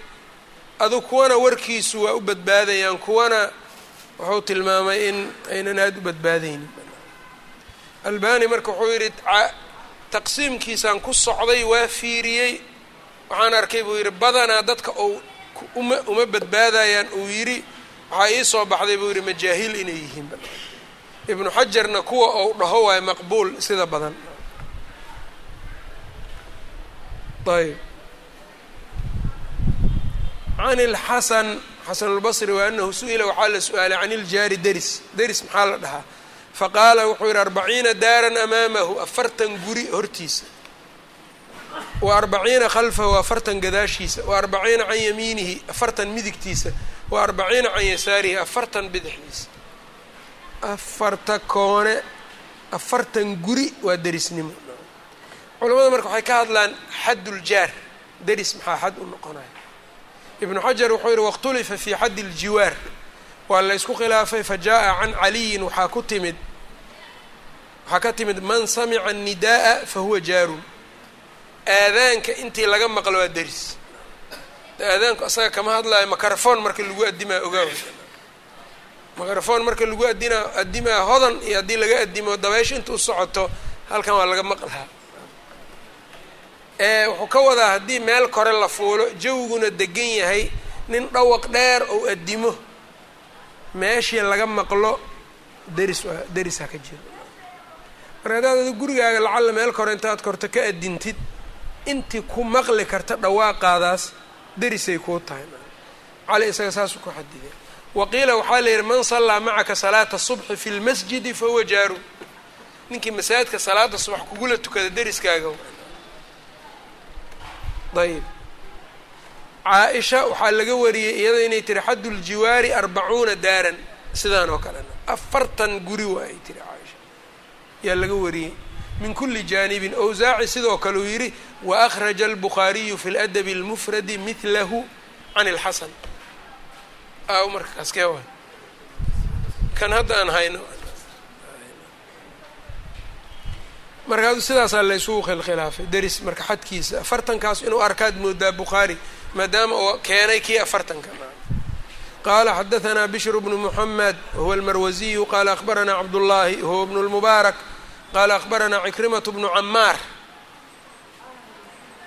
adu kuwana warkiisu waa u badbaadayaan kuwana wuxuu tilmaamay in aynan aada u badbaadaynin albani marka wuxuu yidhi taqsiimkiisaan ku socday waa fiiriyey. Waxaan arkay buu yidhi badanaa dadka ou uma uma badbaadayaan uu yidhi. Waxaa ii soo baxday buu yidhi majaahiil inay yihiin ibnu xajarna kuwa ou dhaho waayo maqbuul sida badan. Ayb can ilxasan xasan اlbصri wa anahu su'ila waxaa la su'aalay can iljaari deris deris maxaa la dhahaa faqaala wuxuu yihi arbaciina daaran amaamahu afartan guri hortiisa. Wa arbaciina khalfahu afartan gadaashiisa. Wa arbaciina can yamiinihi afartan midigtiisa. Wa arbaciina can yasaarihi afartan bidixdiisa. Afarta koone afartan guri waa derisnimo. Culamada marka waxay ka hadlaan xadduljaar deris maxaa xad u noqonaya? Ibnu xajar wuxuu yihi wakhtulifa fii xaddi ljiwaar waa la ysku khilaafay fa jaa-a can caliyin waxaa ku timid waxaa ka timid man samica annidaaa fa huwa jaarun. Aadaanka intii laga maqlo waa deris. Aadaanku asaga kama hadlayo makarafon marka lagu addimaa ogaawa makarafon marka lagu adinaa addimaa hodan iyo haddii laga addimo dabeysha inta u socoto halkan waa laga maqlaa. Wuxuu ka wadaa haddii meel kore la fuulo jawiguna degan yahay nin dhawaq dheer ou addimo meeshii laga maqlo deris derisaa ka jiro. Marka haddaad adi gurigaaga lacalla meel kore intaad korto ka addintid intii ku maqli karta dhawaaqaadaas derisay kuu tahay cali isaga saasuu ku xadiday waqiila waxaa la yidhi man sallaa macaka salaata subxi fi lmasjidi fahuwa jaaru. Ninkii masaajidka salaada subax kugula tukada deriskaaga ayb caa-isha waxaa laga wariyey iyada inay tiri xaddu ljiwaari arbacuuna daaran. Sidaan oo kalena. Afartan guri waa ay tiri caaisha. Yaa laga wariyey min kuli jaanibin owsaaci sidoo kale uu yidhi wa akhraja albukhaariyu fi ladabi اlmufradi midlahu can اlxasan aaw marka kaskee waay? Kan hadda aan hayno. Markaadu sidaasaa la ysugu khilkhilaafay deris marka xadkiisa. Afartankaas inuu arkaad moodaa bukhaari maadaama uu keenay kii afartanka qaala xadahanaa bishru bnu muxamed wahuwa almarwasiyu qaala akhbaranaa cabdullaahi wahuwa bnu lmubaarak qaala akhbaranaa cikrimatu bnu camaar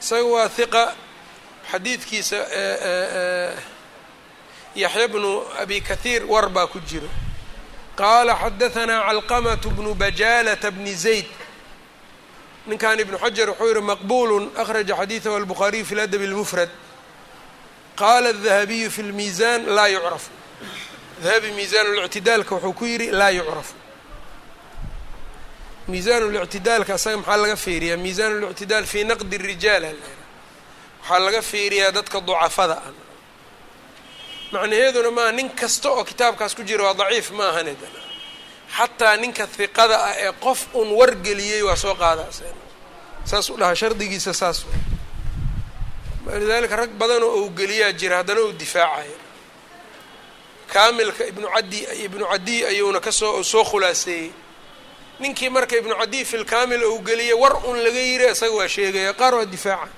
isaga waa hiqa xadiidkiisa yaxya bnu abi kathiir war baa ku jiro qaala xadahanaa calqamatu bnu bajaalata bni zayd ninkan ibnu xajar wuxuu yihi maqbulu akhraja xadiidahu albukhaariyu fi ladabi اlmufrad qaala الdahabiyu fi lmiizan laa yucrafu dahabi miisaan اlictidaalka wuxuu ku yidhi laa yucrafu miisaan اlictidaalka asaga maxaa laga fiiriyaa miisaan اlictidaal fii naqdi الrijaal waxaa laga fiiriyaa dadka ducafada ah macnaheeduna maaha nin kasta oo kitaabkaas ku jira waa daciif ma ahane xataa ninka hiqada ah ee qof un wargeliyey waa soo qaada saas u dhahaa shardigiisa saas lidalika rag badanoo ou geliyaa jira haddana uu difaacaya kaamilka ibnu cadi ibnu cadiy ayuuna ka soo soo khulaaseeyey ninkii marka ibnu cadiy fi lkamil ou geliyay war un laga yiri isaga waa sheegaya qaar waa difaaca.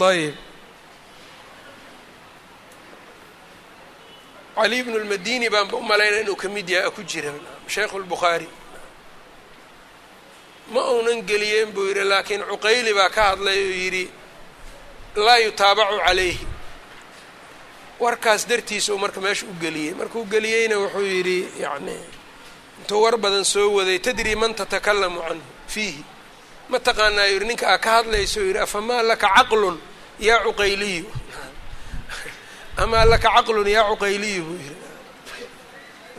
Ayb. Cali bnu lmadini baanba u malaynaya inuu ka mid yahay ku jira sheikhu lbukhaari ma uunan geliyeen buu yidhi laakiin cuqayli baa ka hadlay oo yidhi laa yutaabacu calayhi. Warkaas dartiisa uu marka meesha u geliyey. Markuu geliyeyna wuxuu yidhi yacni intuu war badan soo waday tadri man tatakalamu canhu fiihi. Ma taqaanaa yidhi ninka aa ka hadlayso yidhi afamaa laka caqlun yaa cuqayliyu? (laughs) Amaa laka caqlun yaa cuqayliyu? buu yidhi.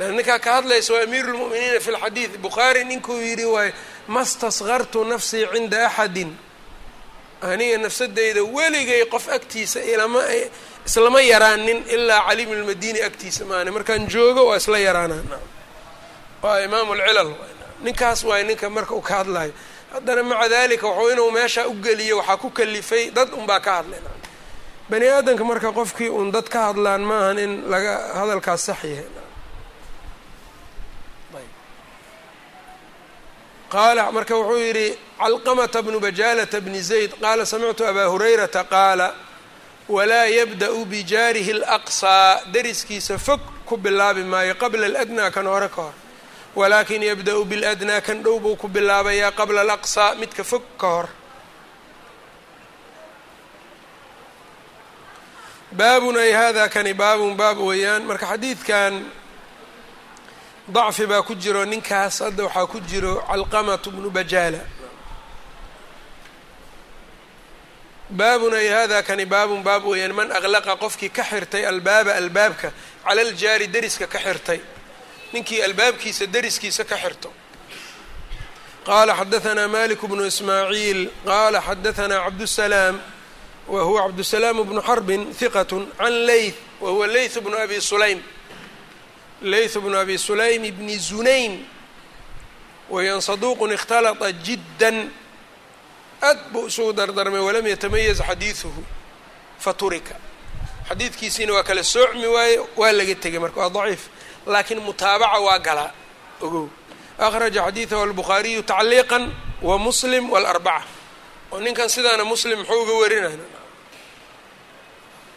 Ninkaa ka hadlaysa waa amiiru fi lxadiid bukhaari ninkuu yidhi waay ma staskartu nafsii cinda axadin. Aniga nafsadeyda weligay qof agtiisa ilama islama yaraanin ilaa cali bn lmadini agtiisa maane. Markaan joogo waa isla yaraanaa waa imaamu lcilal ninkaas waay ninka marka uu ka hadlayo haddana maca dalika wuxuu inuu meesha u geliyo waxaa ku kalifay dad unbaa ka hadlay. Bani aadamka marka qofkii uun dad ka hadlaan maahan in laga hadalkaas sax yahay qaala marka wuxuu yidhi calqamata bnu bajalata bni zayd qaala samictu abaa hurayrata qaala walaa yabda'u bijaarihi alaqsaa deriskiisa fog ku bilaabi maayo qabla aladnaa kan hore ka hor. Walaakin yabda'u biladnaa kan dhow buu ku bilaabayaa qabla alaqsaa midka fog ka hor. Baabun ay hada kani baabun baab weeyaan. Marka xadiidkan dacfi baa ku jiro ninkaas hadda waxaa ku jiro calqamatu bnu bajaala. Baabun ay hada kani baabun baab weeyaan man aqlaqa qofkii ka xirtay albaaba albaabka cala aljaari deriska ka xirtay. Ninkii albaabkiisa deriskiisa ka xirto. Qaala xadahanaa malik bnu ismaaciil qaala xadahanaa cabdusalaam wa huwa cabdusalaam bnu xarbin hiqat can leyth wa huwa leyth bnu abi sulaym leyth bnu abi sulaym bni zunayn wayan saduuqun ikhtalata jiddan aad buu isugu dardarmay walam yatamayaz xadiiduhu faturika xadiidkiisiina waa kala soocmi waaye waa laga tegay marka waa daciif laakiin mutaabaca waa galaa ogow akhraja xadiidahu albukhaariyu tacliiqan wa muslim waalarbaca oo ninkan sidaana muslim muxuu uga warinaya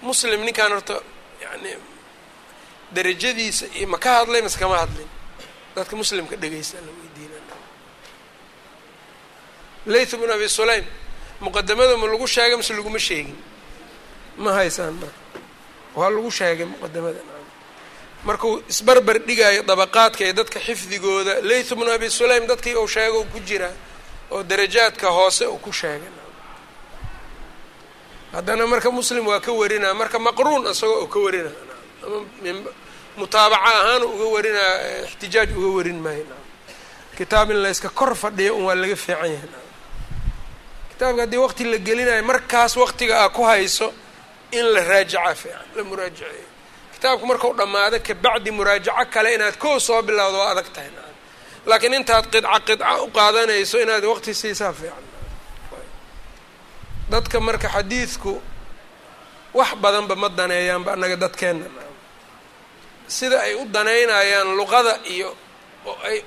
muslim ninkan horta yani darajadiisa iyo ma ka hadlay mase kama hadlin. Dadka muslimka dhegeysta la weydiina layth bnu abi sulaym muqadamada ma lagu sheegay mase laguma sheegin? Ma haysaan marka waa lagu sheegay muqadamada markuu isbarbar dhigaayo dabaqaadka ee dadka xifdigooda layth bnu abi sulaym dadkii uu sheego ku jira oo darajaadka hoose uu ku sheegay. Haddana marka muslim waa ka warinaa marka maqruun isagoo uu ka warinaa mutaabaca ahaan uga warinaa ixtijaaj uga warin maayo. Kitaab in la yska kor fadhiyo un waa laga fiican yahay. Kitaabka haddii waqti la gelinayo markaas waqtiga aa ku hayso in la raajaca fiican la muraajaceeyo kitaabku markau dhammaado kabacdi muraajaco kale inaad koo soo bilowdo waa adag tahay. Laakiin intaad qidca qidca u qaadanayso inaad waqti siisaa fiican. Dadka marka xadiidku wax badanba ma daneeyaanba annaga dadkeenna sida ay u daneynayaan luqada iyo oo ay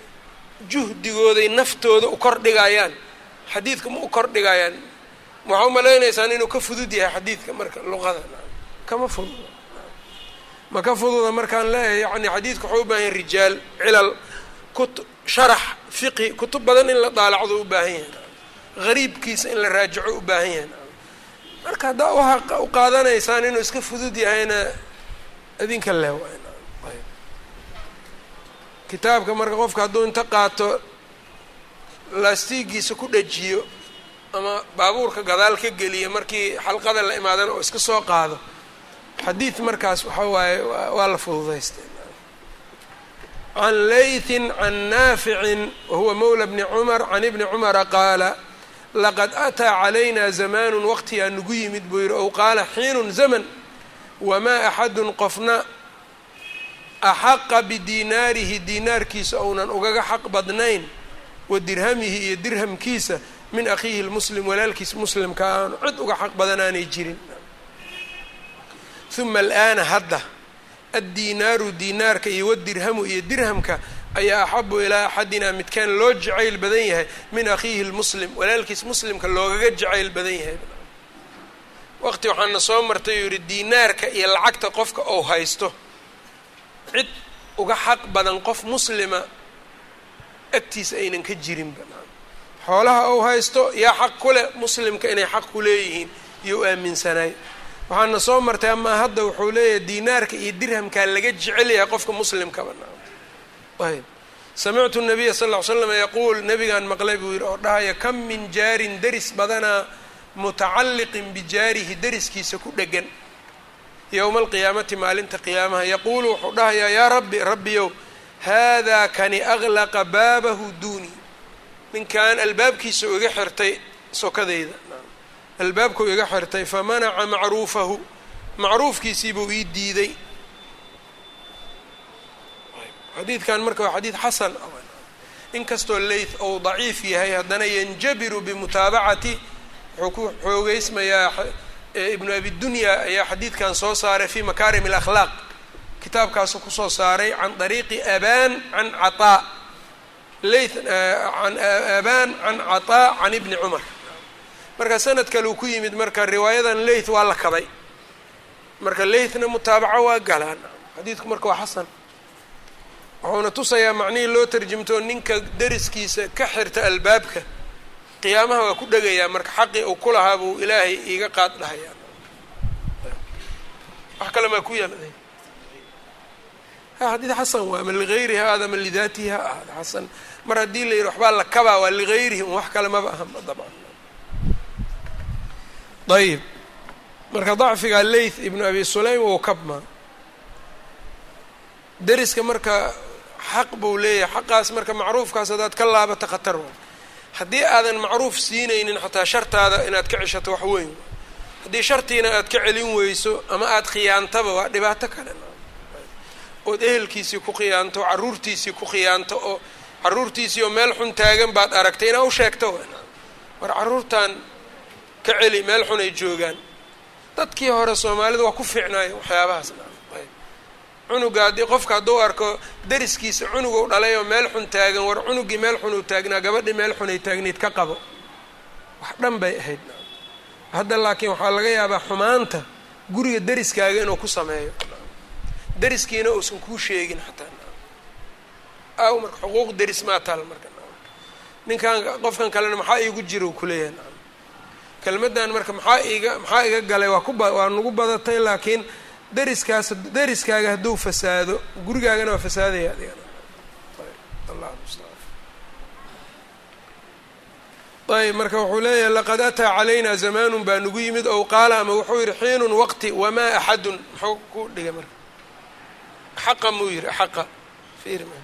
juhdigooday naftooda u kordhigayaan. Xadiidka ma u kordhigayaan. Waxaa u malaynaysaan inuu ka fudud yahay xadiidka marka luqada. Kama fududa ma ka fududa markaan leeyahay yani xadiidka waxuu u baahan yahay rijaal cilal kut sharax fiqhi kutub badan in la daalacdo u baahan yahay. Gariibkiisa in la raajaco u baahan yahay. Marka haddaa waxa u qaadanaysaan inuu iska fudud yahayna idinka leh kitaabka marka qofka hadduu inta qaato laastigiisa ku dhajiyo ama baabuurka gadaal ka geliyo markii xalqada la imaadana oo iska soo qaado xadiid markaas waxa waaye waa la fududaystay. Can laythin can naaficin wahuwa mawla bni cumar can ibni cumara qaala laqad ataa calayna zamaanun waqtigaa nagu yimid buu yidhi ow qaala xiinun zaman wamaa axadun qofna axaqa bidiinaarihi diinaarkiisa ounan ugaga xaq badnayn wa dirhamihi iyo dirhamkiisa min akhiihi lmuslim walaalkiis muslimka aanu cid uga xaq badan jirin uma al'aana hadda addiinaaru diinaarka iyo wadirhamu iyo dirhamka ayaa axabu ilaa axadina midkaan loo jacayl badan yahay min akhiihi lmuslim walaalkiis muslimka loogaga jacayl badan yahay waqti waxaana soo martay uu yihi diinaarka iyo lacagta qofka ou haysto cid uga xaq badan qof muslima agtiisa aynan ka jirinba xoolaha ou haysto yaa xaq ku leh muslimka inay xaq ku leeyihiin iyo u aaminsanaay waxaana soo martay amaa hadda wuxuu leeyahay diinaarka iyo dirhamkaa laga jecel yahay qofka muslimkaba ayb samictu nabiya sal ll ly slam yaquul nabigaan maqlay buu yidhi oo dhahaya kam min jaarin deris badanaa mutacalliqin bijaarihi deriskiisa ku dhegan yowma alqiyaamati maalinta qiyaamaha yaquulu wuxuu dhahayaa yaa rabbi rabbiyow haadaa kani aglaqa baabahu duuni. Ninkan albaabkiisa iga xirtay sokadeyda albaabkuu iga xirtay famanaca macruufahu. Macruufkiisiibuu ii diiday. Xadiidkan marka waa xadiid xasan. Inkastoo leyth ou daciif yahay haddana yanjabiru bimutaabacati wuxuu ku xoogeysmayaa ibnu abidunya ayaa xadiidkan soo saaray fi makaarim alakhlaaq. Kitaabkaasu ku soo saaray can dariiqi abaan an abaan can cataa can ibni cumar. Marka sanad kale uu ku yimid marka riwaayadan leyth waa la kabay. Marka leythna mutaabaco waa galaan. Xadiidku marka waa xasan. Wuxuuna tusayaa macnihii loo tarjimtoo ninka deriskiisa ka xirta albaabka qiyaamaha waa ku dhegayaa marka xaqii uu ku lahaa buu ilaahay iiga qaad dhahayaa. Wax kale maa ku yaalla ha xadiid xasan waa ma ligayrihi aada ma lidaatihi ha ahada xasan mar haddii la yidhi waxbaa la kabaa waa ligayrihi un wax kale maba ahanba dabcan. Ayib marka dacfiga leyth ibnu abi sulaym wou kabmaa deriska marka xaq buu leeyahay xaqaas marka macruufkaas haddaad ka laabata khatar haddii aadan macruuf siinaynin xataa shartaada inaad ka ceshato wax weyn. Haddii shartiina aad ka celin weyso ama aada khiyaantaba waa dhibaato kale. Ood ehelkiisii ku khiyaanto carruurtiisii ku khiyaanto oo carruurtiisii oo meel xun taagan baad aragtay inaa u sheegto. War carruurtan ka celi meel xun ay joogaan. Dadkii hore soomaalida waa ku fiicnaayo waxyaabahaas cunuga haddii qofka hadduu arko deriskiisa cunugou dhalay oo meel xun taagan war cunugii meel xun uu taagnaa gabadhii meel xun ay taagnayd ka qabo. Wax dhan bay ahayd. Hadda laakiin waxaa laga yaabaa xumaanta guriga deriskaaga inuu ku sameeyo. Deriskiina uusan kuu sheegin xataa. Aw marka xuquuq deris maa taal marka. Ninkan qofkan kalena maxaa iigu jira u kuleeyahay kelmaddan marka maxaa iiga maxaa iga galay? Waa kuba waa nagu badatay laakiin deriskaas deriskaaga hadduu fasaado gurigaagana waa fasaadaya adigana allah mustacaan ayb marka wuxuu leeyahay laqad ataa calayna zamaanun baa nagu yimid ow qaala ama wuxuu yihi xiinun waqti wamaa axadun. Muxuu ku dhigay marka. Xaqa muu yihi xaqa. Fiiri ma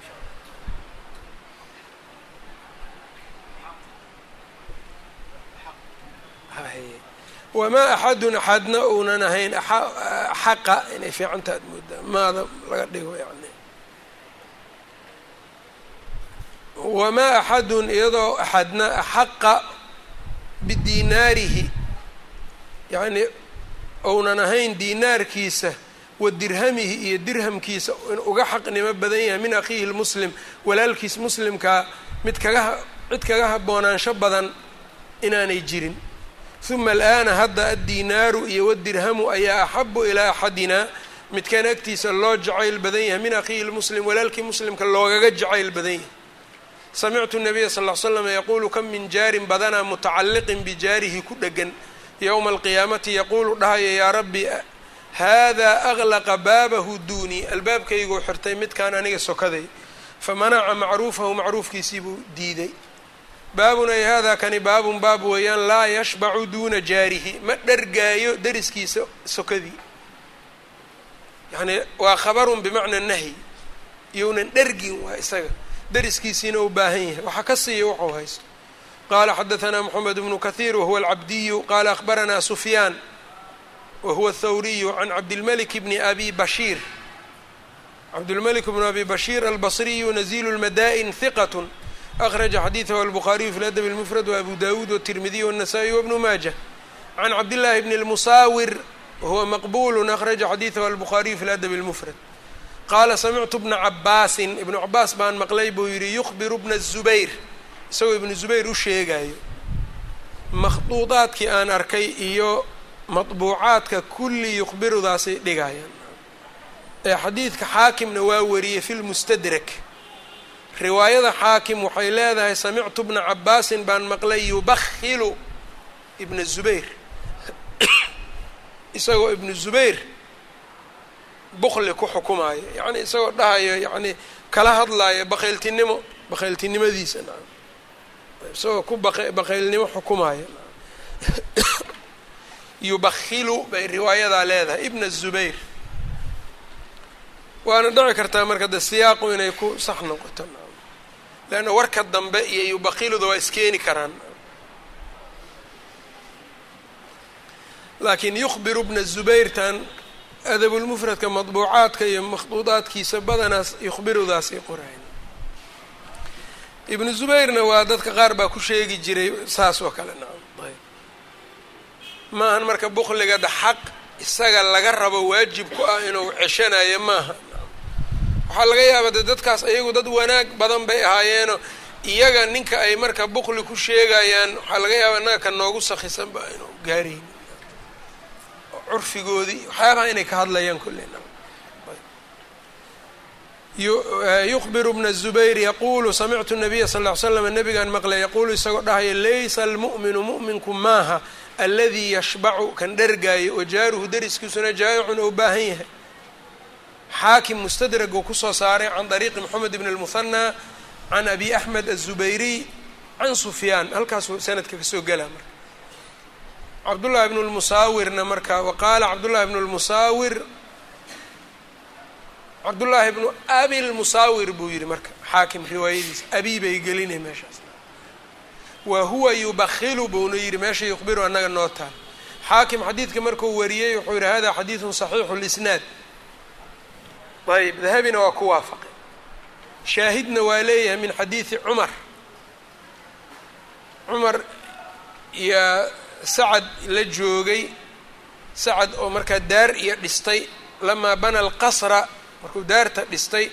wamaa axadun axadna uunan ahayn xaqa inay fiicanta ad moodaa maada laga dhigo yani wamaa axadun iyadoo axadna axaqa bidiinaarihi yacni ounan ahayn diinaarkiisa wa dirhamihi iyo dirhamkiisa in uga xaqnimo badan yahay min akhiihi lmuslim walaalkiis muslimkaa mid kaga cid kaga haboonaansho badan inaanay jirin uma al'aana hadda addiinaaru iyo wadirhamu ayaa axabu ilaa axadina midkaan agtiisa loo jacayl badan yahay min akhiihi lmuslim walaalkii muslimka loogaga jacayl badan yahay samictu nabiya sal ll slam yaquulu kam min jaarin badanaa mutacalliqin bijaarihi ku dhegan yowma alqiyaamati yaquulu dhahaya yaa rabbi haadaa aglaqa baabahu duunii albaabkayguu xirtay midkaan aniga sokaday famanaca macruufahu macruufkiisii buu diiday baabun ay haadaa kani baabun baab weeyaan laa yashbacu duuna jaarihi. Ma dhargaayo deriskiisa sokadii. Yacni waa khabarun bimacna nahyi iyounan dhergin waa isaga. Deriskiisiina u baahan yahay. Waxaa ka siiya wuxuu haysto. Qaala xadaثanaa moxamed bnu kahiir wahuwa alcabdiyu qaala akhbaranaa sufyaan wahuwa athawriyu can cabdilmalik bni abi bashiir. Cabdilmalik bnu abi bashiir albasriyu nazilu lmadaa'in hiqat akhraja xadiidahu albukhaariyu fi ladab اlmufrad waabu dawuud wالtirmidiy wالnasaئي wbnu maaja can cabdillaahi bni اlmusaawir wahuwa maqbulu akhraja xadiidahu albukhaariyu fi ladab اlmufrad qaala samictu bna cabaasin ibnu cabaas baan maqlay buu yidhi yukhbiru bna zubayr isagoo ibnu zubayr u sheegayo makhduudaadkii aan arkay iyo maطbuucaadka kulli yukhbirudaasay dhigayaan ee xadiidka xaakimna waa wariyey fi lmustadrak riwaayada xaakim waxay leedahay samictu bna cabaasin baan maqlay yubakhilu ibna zubayr. (coughs) Isagoo ibnu zubayr bukli ku xukumaayo yacni isagoo dhahayo yacni kala hadlaayo bakhayltinimo bakhayltinimadiisa naam. Isagoo ku baq bakhaylnimo xukumaayo (coughs) yubakhilu bay riwaayadaa leedahay ibna zubayr. Waana dhici kartaa marka de siyaaqu inay ku sax noqoto leanna warka dambe iyo yubakhiluda waa iskeeni karaan laakiin yukhbiru bna zubayrtan adabulmufradka madbuucaadka iyo makhduudaadkiisa badanaas yukhbirudaasay qorayn ibnu zubayrna waa dadka qaar baa ku sheegi jiray saas oo kale nacam ayb maahan marka bukligada xaq isaga laga rabo waajib ku ah inuu ceshanayo maaha waxaa laga yaabaa de dadkaas ayagu dad wanaag badan bay ahaayeeno iyaga ninka ay marka bukli ku sheegayaan waxaa laga yaabaa innaga ka noogu sakhisan ba inuu gaarayni curfigoodii waxyaabaha inay ka hadlayaan kullina yukhbiru bna zubayr yaquulu samictu nabiya sal ly slam nabigaan maqlay yaquulu isagoo dhahaya laysa almu'minu mu'minku maaha aladii yashbacu kan dhergaayo wa jaaruhu dariskiisuna jaayicun oo baahan yahay xaakim mustadrag uu ku soo saaray can dariiqi moxamed ibn اlmuhanaa can abi axmed aلzubayriy can sufyaan halkaasuu sanadka ka soo gelaa marka cabdullahi bnu lmusaawirna marka waqaala cabdullahi bnu lmusaawir cabdullaahi bnu abi lmusaawir buu yihi marka xaakim riwaayadiisa abi bay gelinay meeshaas wa huwa yubakhilu buuna yidhi meesha yukhbiru annaga noo taal xaakim xadiidka markuu wariyey wuxuu yihi hada xadiidun saxiixu lisnaad ayb dahabina waa ku waafaqay shaahidna waa leeyahay min xadiidi cumar cumar iyo sacad la joogay sacad oo markaa daar iyo dhistay lamaa bana alqasra markuu daarta dhistay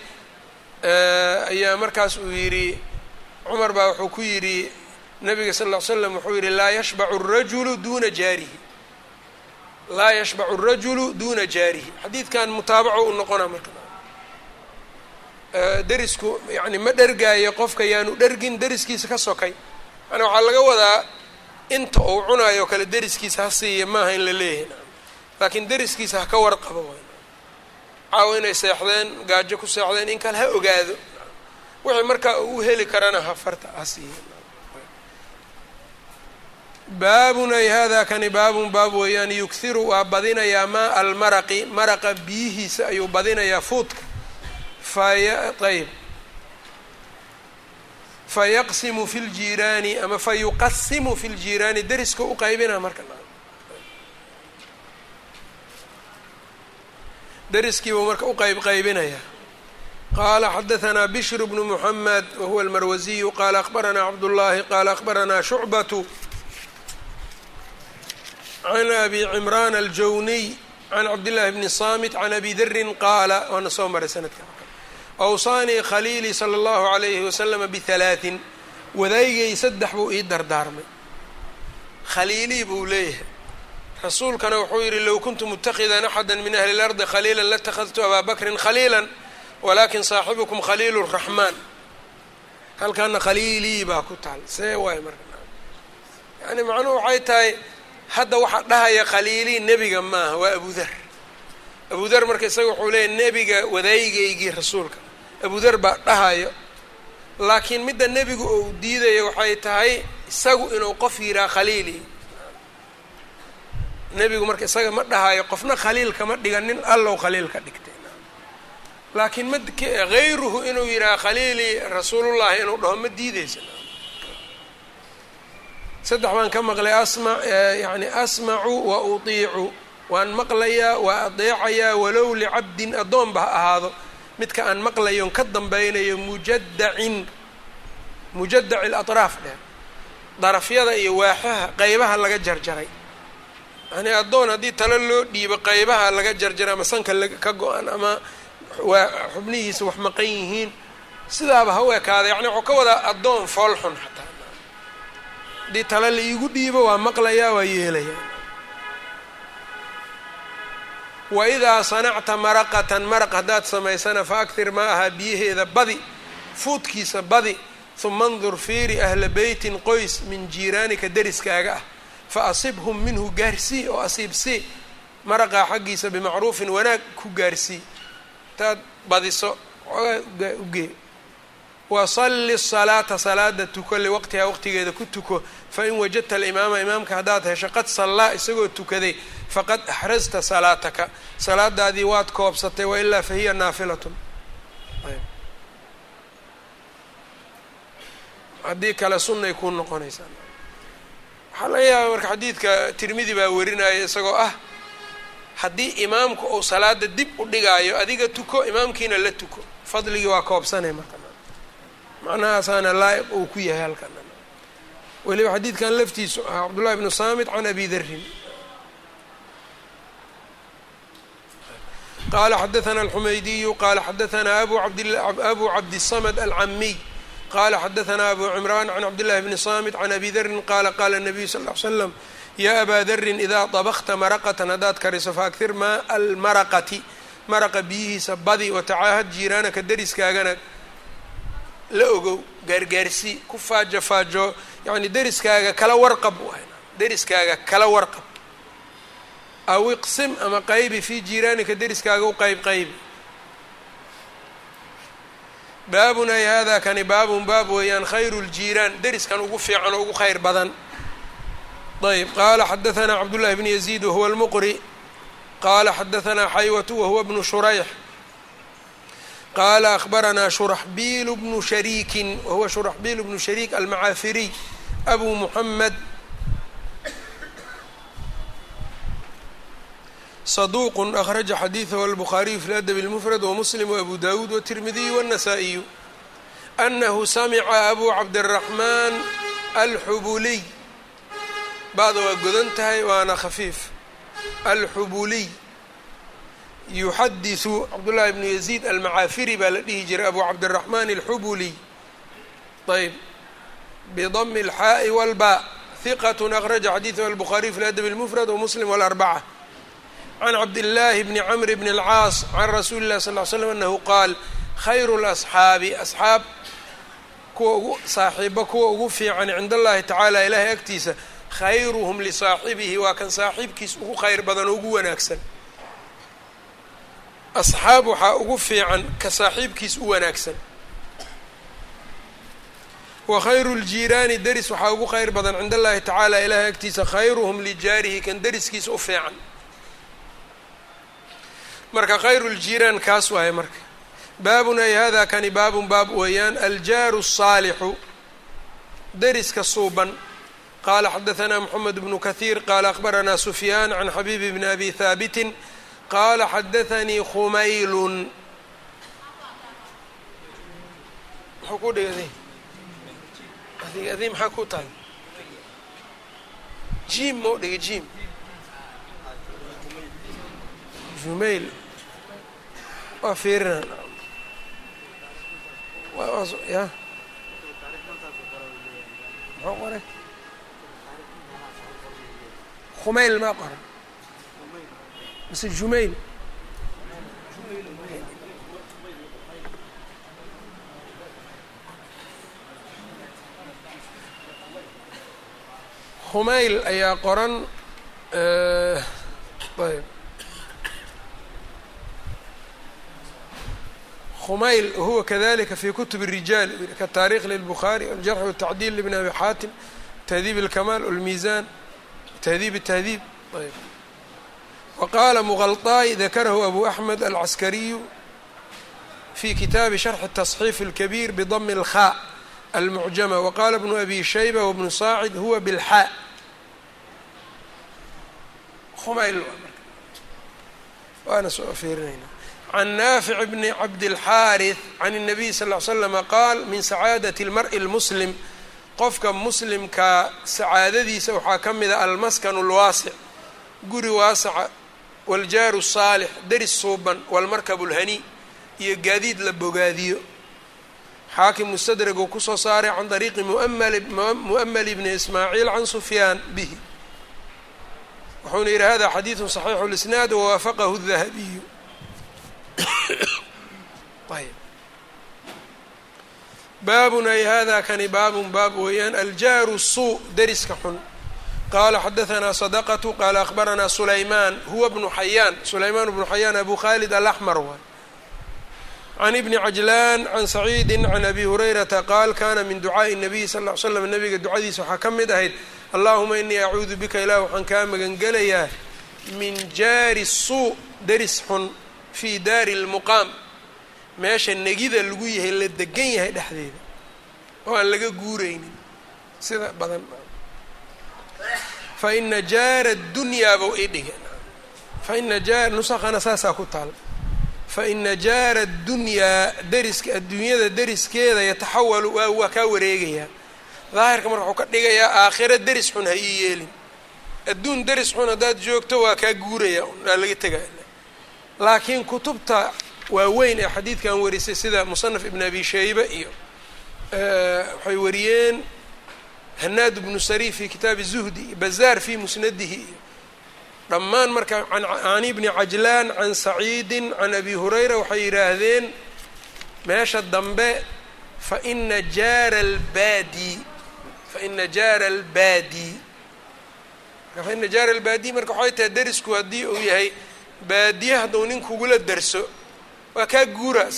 ayaa markaas uu yidhi cumar baa wuxuu ku yidhi nabiga sal ll ly slam wuxuu yidhi laa yashbacu rajulu duuna jaarihi laa yashbacu rajulu duuna jaarihi xadiidkan mutaabaco u noqona marka derisku yani ma dhergaayo qofka yaanu dhergin deriskiisa ka sokay. Yani waxaa laga wadaa inta uu cunayo kale deriskiisa ha siiya maaha in la leeyahay. Laakiin deriskiisa ha ka warqabo caawo inay seexdeen gaajo ku seexdeen in kale ha ogaado. Wixii markaa uu heli karana ha farta ha siiya baabun ay hada kani baabun baab weeyaan yughiru waa badinayaa maa almaraqi maraqa biyihiisa ayuu badinayaa fuudka ayb fayaqsimu fi ljiiraani ama fayuqasimu fi ljiiraani deriska u qaybina marka deriskiibuu marka u qayb qaybinaya qaala xadahanaa bishr bnu muxamed wahuwa almarwasiyu qaala akbaranaa cabdullaahi qaala akbaranaa shucbatu can abi cimraan aljawniy can cabdillahi bni samit can abi darin qaala waana soo maray sanadka awsaanii khaliilii sala allahu alayhi wasalama bihalaatin wadaygay saddex buu ii dardaarmay. Khaliilii buu leeyahay. Rasuulkana wuxuu yidhi low kuntu mutakhidan axada min ahli اlardi khaliila latakhadtu abaa bakrin khaliila walakin saaxibukum khaliilu raxmaan halkaana khaliilii baa ku taal. See waay marka. Yani macnuhu waxay tahay hadda waxaa dhahaya khaliilii nebiga maaha waa abudar abudar marka isaga wuxuu leeyahy nebiga wadaygaygii rasuulka abudar baa dhahayo laakiin midda nebigu uu diidayo waxay tahay isagu inuu qof yihaa khaliili. Nebigu marka isaga ma dhahayo qofna khaliil kama dhigan nin allow khaliil ka dhigtay. Laakiin ma hayruhu inuu yidhaha khaliili rasuulullahi inuu dhaho ma diideysa saddex baan ka maqlay asma yani asmacu wa utiicu waan maqlayaa waa adeecayaa walow licabdin addoonba ha ahaado midka aan maqlayon ka dambaynayo mujadacin mujadaci latraaf dheh darafyada iyo waaxaha qeybaha laga jarjaray. Yani addoon haddii talo loo dhiibo qeybaha laga jarjaray ama sanka ka go-an ama xubnihiisa wax maqan yihiin sidaaba ha u ekaada yani wuxuu ka wadaa addoon foolxun xataa. Haddii tale la iigu dhiibo waa maqlayaa waa yeelayaa wa idaa sanacta maraqatan maraq haddaad samaysana fa aktir ma ahaa biyaheeda badi fuudkiisa badi. Huma andur fiiri ahla beytin qoys min jiiraanika deriskaaga ah. Fa asibhum minhu gaarsii oo asiibsii maraqaa xaggiisa bimacruufin wanaag ku gaarsii intaad badiso xoogaa ugee wasalli salaata salaada tuko liwaqtihaa waqtigeeda ku tuko. Fain wajadta alimaama imaamka haddaad hesho qad sallaa isagoo tukaday faqad axrasta salaataka. Salaadaadii waad koobsatay wailaa fahiya naafilatun. Haddii kale sunnay kuu noqonaysaa waxaa laga yaabaa marka xadiidka tirmidi baa warinaya isagoo ah haddii imaamku uu salaada dib u dhigaayo adiga tuko imaamkiina la tuko. Fadligii waa koobsanay marka macnahaasaana laa'iq uu ku yahay halkan weliba xadiidkan laftiisu ah cabdullahi bnu saamit can abi darin qala xadaثna alxumaydiyu qala xadaثna abu cabdiلsamd alcamiy qala xadaثna abu cimran can cabdillahi bni samit can abi darin qala qala الnabiyu sal ly slam ya abaa darin idaa dabkta maraqatan haddaad kariso faaktir maa almaraqati maraqa biyihiisa badi watacaahad jiiraanaka deriskaagana la ogow gaargaarsii ku faajofaajo yani deriskaaga kala warqab waay deriskaaga kala warqab. Aw iqsim ama qaybi fii jiiraanika deriskaaga u qayb qaybi. Baabun ay haadaa kani baabun baab weeyaan khayru ljiiraan deriskan ugu fiican oo ugu khayr badan. Ayb qaala xadaanaa cabdullahi bn yaziid wahuwa lmuqri qaala xadaanaa xaywatu wahuwa bnu shurayx qaala akhbaranaa shuraxbiilu bnu shariikin wahuwa shuraxbiil bnu shariik almacaafiriy abu muxamed saduuqun akhraja xadiidahu albukhaariyu fi ladabi اlmufrad wamuslim waabu dawuud watirmidiyu wاnasaa'iyu anahu samica abuu cabdiraxmaan alxubuliy bacda waa godan tahay waana khafiif alxubuliy يxadiث cبداللahi بن يزيد المعاafري baa la dhihi jiray أbو cabدالرحمن الxبuliي طيب بضم الحاء والباء ثقة أخرجa xadيiثه البخارiي في الأdب المفرد ومسلم والأربعة can cabdillaahi bni camr bni alcaas can rasuuli illahi sal ly slam annahu qaal khayru lasxaabi asxaab kuwa ugu saaxiibo kuwa ugu fiican cinda allahi tacaala ilaahay agtiisa khayruhum lisaaxibihi waa kan saaxiibkiis ugu khayr badan oo ugu wanaagsan asxaab waxaa ugu fiican ka saaxiibkiis u wanaagsan wa khayru ljiiraani deris waxaa ugu khayr badan cinda allahi tacaala ilaahay agtiisa khayruhum lijaarihi kan deriskiisa u fiican marka khayru ljiiraan kaas waaye marka baabun ay hada kani baabun baab weeyaan aljaaru الsaalixu deriska suuban qala xadaثna mxamed bnu kahiir qala akhbaranaa sufyaan can xabiibi bni abi haabitin qala xadaثanii khumaylun muxuu ku dhigday adig adi maxaa ku tahay? Jim mau dhigay jim jumayl waa fiirina. Ya. Muxuu qoray? Khumayl maa qoran mise jumayl khumayl ayaa qoran ayb khumayl huwa kadalika fi kutub الrijaal kataarikh lلbukhaarي aljarx wالtacdiil lbn abi xaatim tahdiib اlkamaal اlmiizan tahdiib الtahdiib ayb waqaala muqalطaaي dakarahu abu axmed alcaskariyu fi kitaabi sharxi التصxiif الkabiir bdm اlkhاء almucjama waqala bnu abi shayba wbnu saacid huwa bilxaa khumayl waana soo fiirinayna can naafic bni cabdilxaariث can الnabiy sal ly slama qaal min sacaadati اlmar'i اlmuslim qofka muslimkaa sacaadadiisa waxaa ka mida almaskan اlwaasic guri waasaca waاljaaru الsaalix deris suuban wاlmarkab اlhanii iyo gaadiid la bogaadiyo xaakim mustadrag uu kusoo saaray can dariiqi mu'ml bni ismaaciil can sufyaan bihi wuxuuna yidhi hada xadiidu صaxiixu اlisnaad wawaafaqahu الdahabiyu ayb baabun ay hada kani baabun baab weeyaan aljaaru suu deriska xun qala xadaثna صdqة qala akhbarana sulayman huwa bnu xayaan sulayman bnu xayaan abu khalid alaxmar waay can ibni cajlaan can saciidi can abi hurayrata qaal kana min ducaaءi الnabiyi sal ll ly slam nabiga ducadiisa waxaa ka mid ahayd allahuma inii acuudu bika ilah waxaan kaa magangelayaa min jaari suu deris xun fii daari اlmuqaam meesha negida lagu yahay la degan yahay dhexdeeda oo aan laga guureynin sida badan faina jaara dunyaa bou ii dhiga faina jaar nusakana saasaa ku taal. Faina jaara dunyaa deriska adduunyada deriskeeda yataxawalu waa waa kaa wareegayaa daahirka marka wuxuu ka dhigayaa aakhiro deris xun ha ii yeelin. Adduun deris xun haddaad joogto waa kaa guuraya waa laga tegaya laakiin kutubta waaweyn ee xadiidkan warisay sida musanaf ibn abi shayba iyo waxay wariyeen hanaad bnu sari fi kitaabi zuhdi bazaar fi musnadihi. Iyo dhammaan marka can ibni cajlaan can saciidin can abi hurayra waxay yidhaahdeen meesha dambe faina jaara albaadi faina jaara albaadi. Faina jaara albaadi marka waxay tahay derisku haddii uu yahay baadiye hadduu nin kugula derso waa kaa guura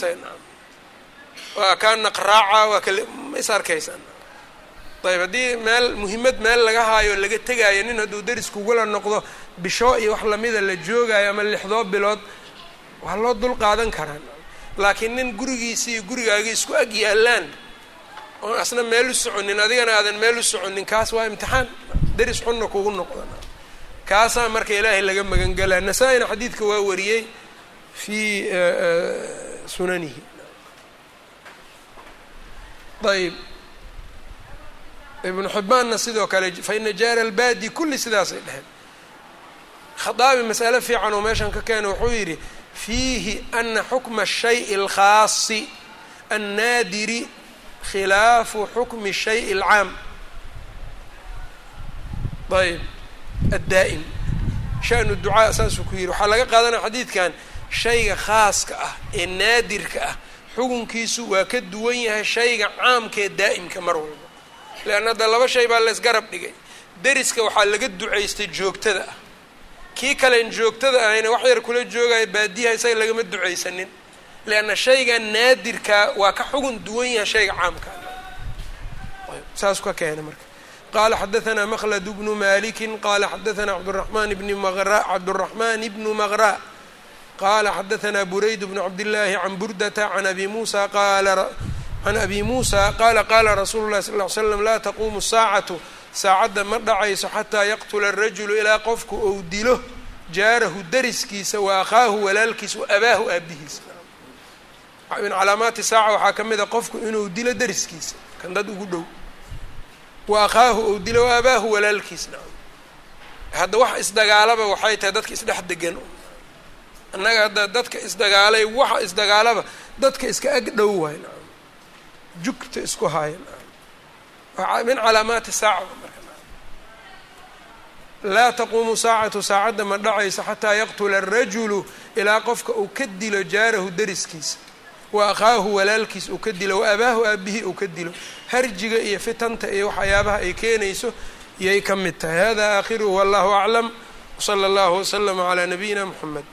waa kaa naqraaca waa kale ma arkaysaa ayb haddii meel muhiimad meel laga haayo laga tegaayo nin hadduu deris kugula noqdo bisho iyo wax lamida la joogaayo ama lixdoo bilood waa loo dul qaadan karaa laakiin nin gurigiisi iyo gurigaagi isku ag yaalaan oon asna meel u soconin adigana aadan meel u soconin kaas waa imtixaan deris xunna kugu noqda kaasaa marka ilaahay laga magan gelaa nasaa-ina xadiidka waa wariyey fii sunanihi ayb ibnu xibbaanna sidoo kale faina ina jaara albaadi kulli sidaasay dhaheen. Khadaabi mas'ale fiican oo meeshan ka keena wuxuu yidhi fiihi ana xukma ashay alkhaasi annaadiri khilaafu xukmi shayi alcaam. Ayb addaa'im. Shanu ducaa saasuu ku yidhi. Waxaa laga qaadanaya xadiidkan shayga khaaska ah ee naadirka ah xukunkiisu waa ka duwan yahay shayga caamka ee daa'imka mar walba leanna hadda laba shay baa laysgarab dhigay. Deriska waxaa laga ducaystay joogtada. Ah kii kalen joogtada ahayna wax yar kula joogaya baadiyaha isaga lagama ducaysanin. Leanna shayga naadirka waa ka xugun duwan yahay shayga caamkaa saas ka keena marka. Qaala xadaanaa maqlad bnu maliki qaala xadaanaa cabduramaan bni maqra cabduraxmaan bnu maqra qaala xadaanaa burayd bnu cabdillaahi can burdata can abi muusa qaala can abi موسى qaala qaala rasuulu llahi sal ly slam laa taquumu saacatu saacadda ma dhacayso xataa yaqtula arajulu ilaa qofku ou dilo jaarahu dariskiisa wa akhaahu walaalkiisa wa abaahu aabbihiisa min calaamaati saaca waxaa ka mid a qofku inuu dilo dariskiisa kan dad ugu dhow wa akhaahu ou dilo wa abaahu walaalkiisa hadda wax isdagaalaba waxay tahay dadka isdhex degan annaga hadda dadka isdagaalay iska ag jugta isku haaya min calaamaati saaca laa taquumu saacatu saacadda ma dhacaysa xataa yaqtula arajulu ilaa qofka uu ka dilo jaarahu dariskiisa wa akhaahu walaalkiis uu ka dilo wa abaahu aabihii uu ka dilo harjiga iyo fitanta iyo waxyaabaha ay keenayso iyay ka mid tahay hada aakhiruhu wallahu aclam wsala allahu waslama calaa nabiyina muxamed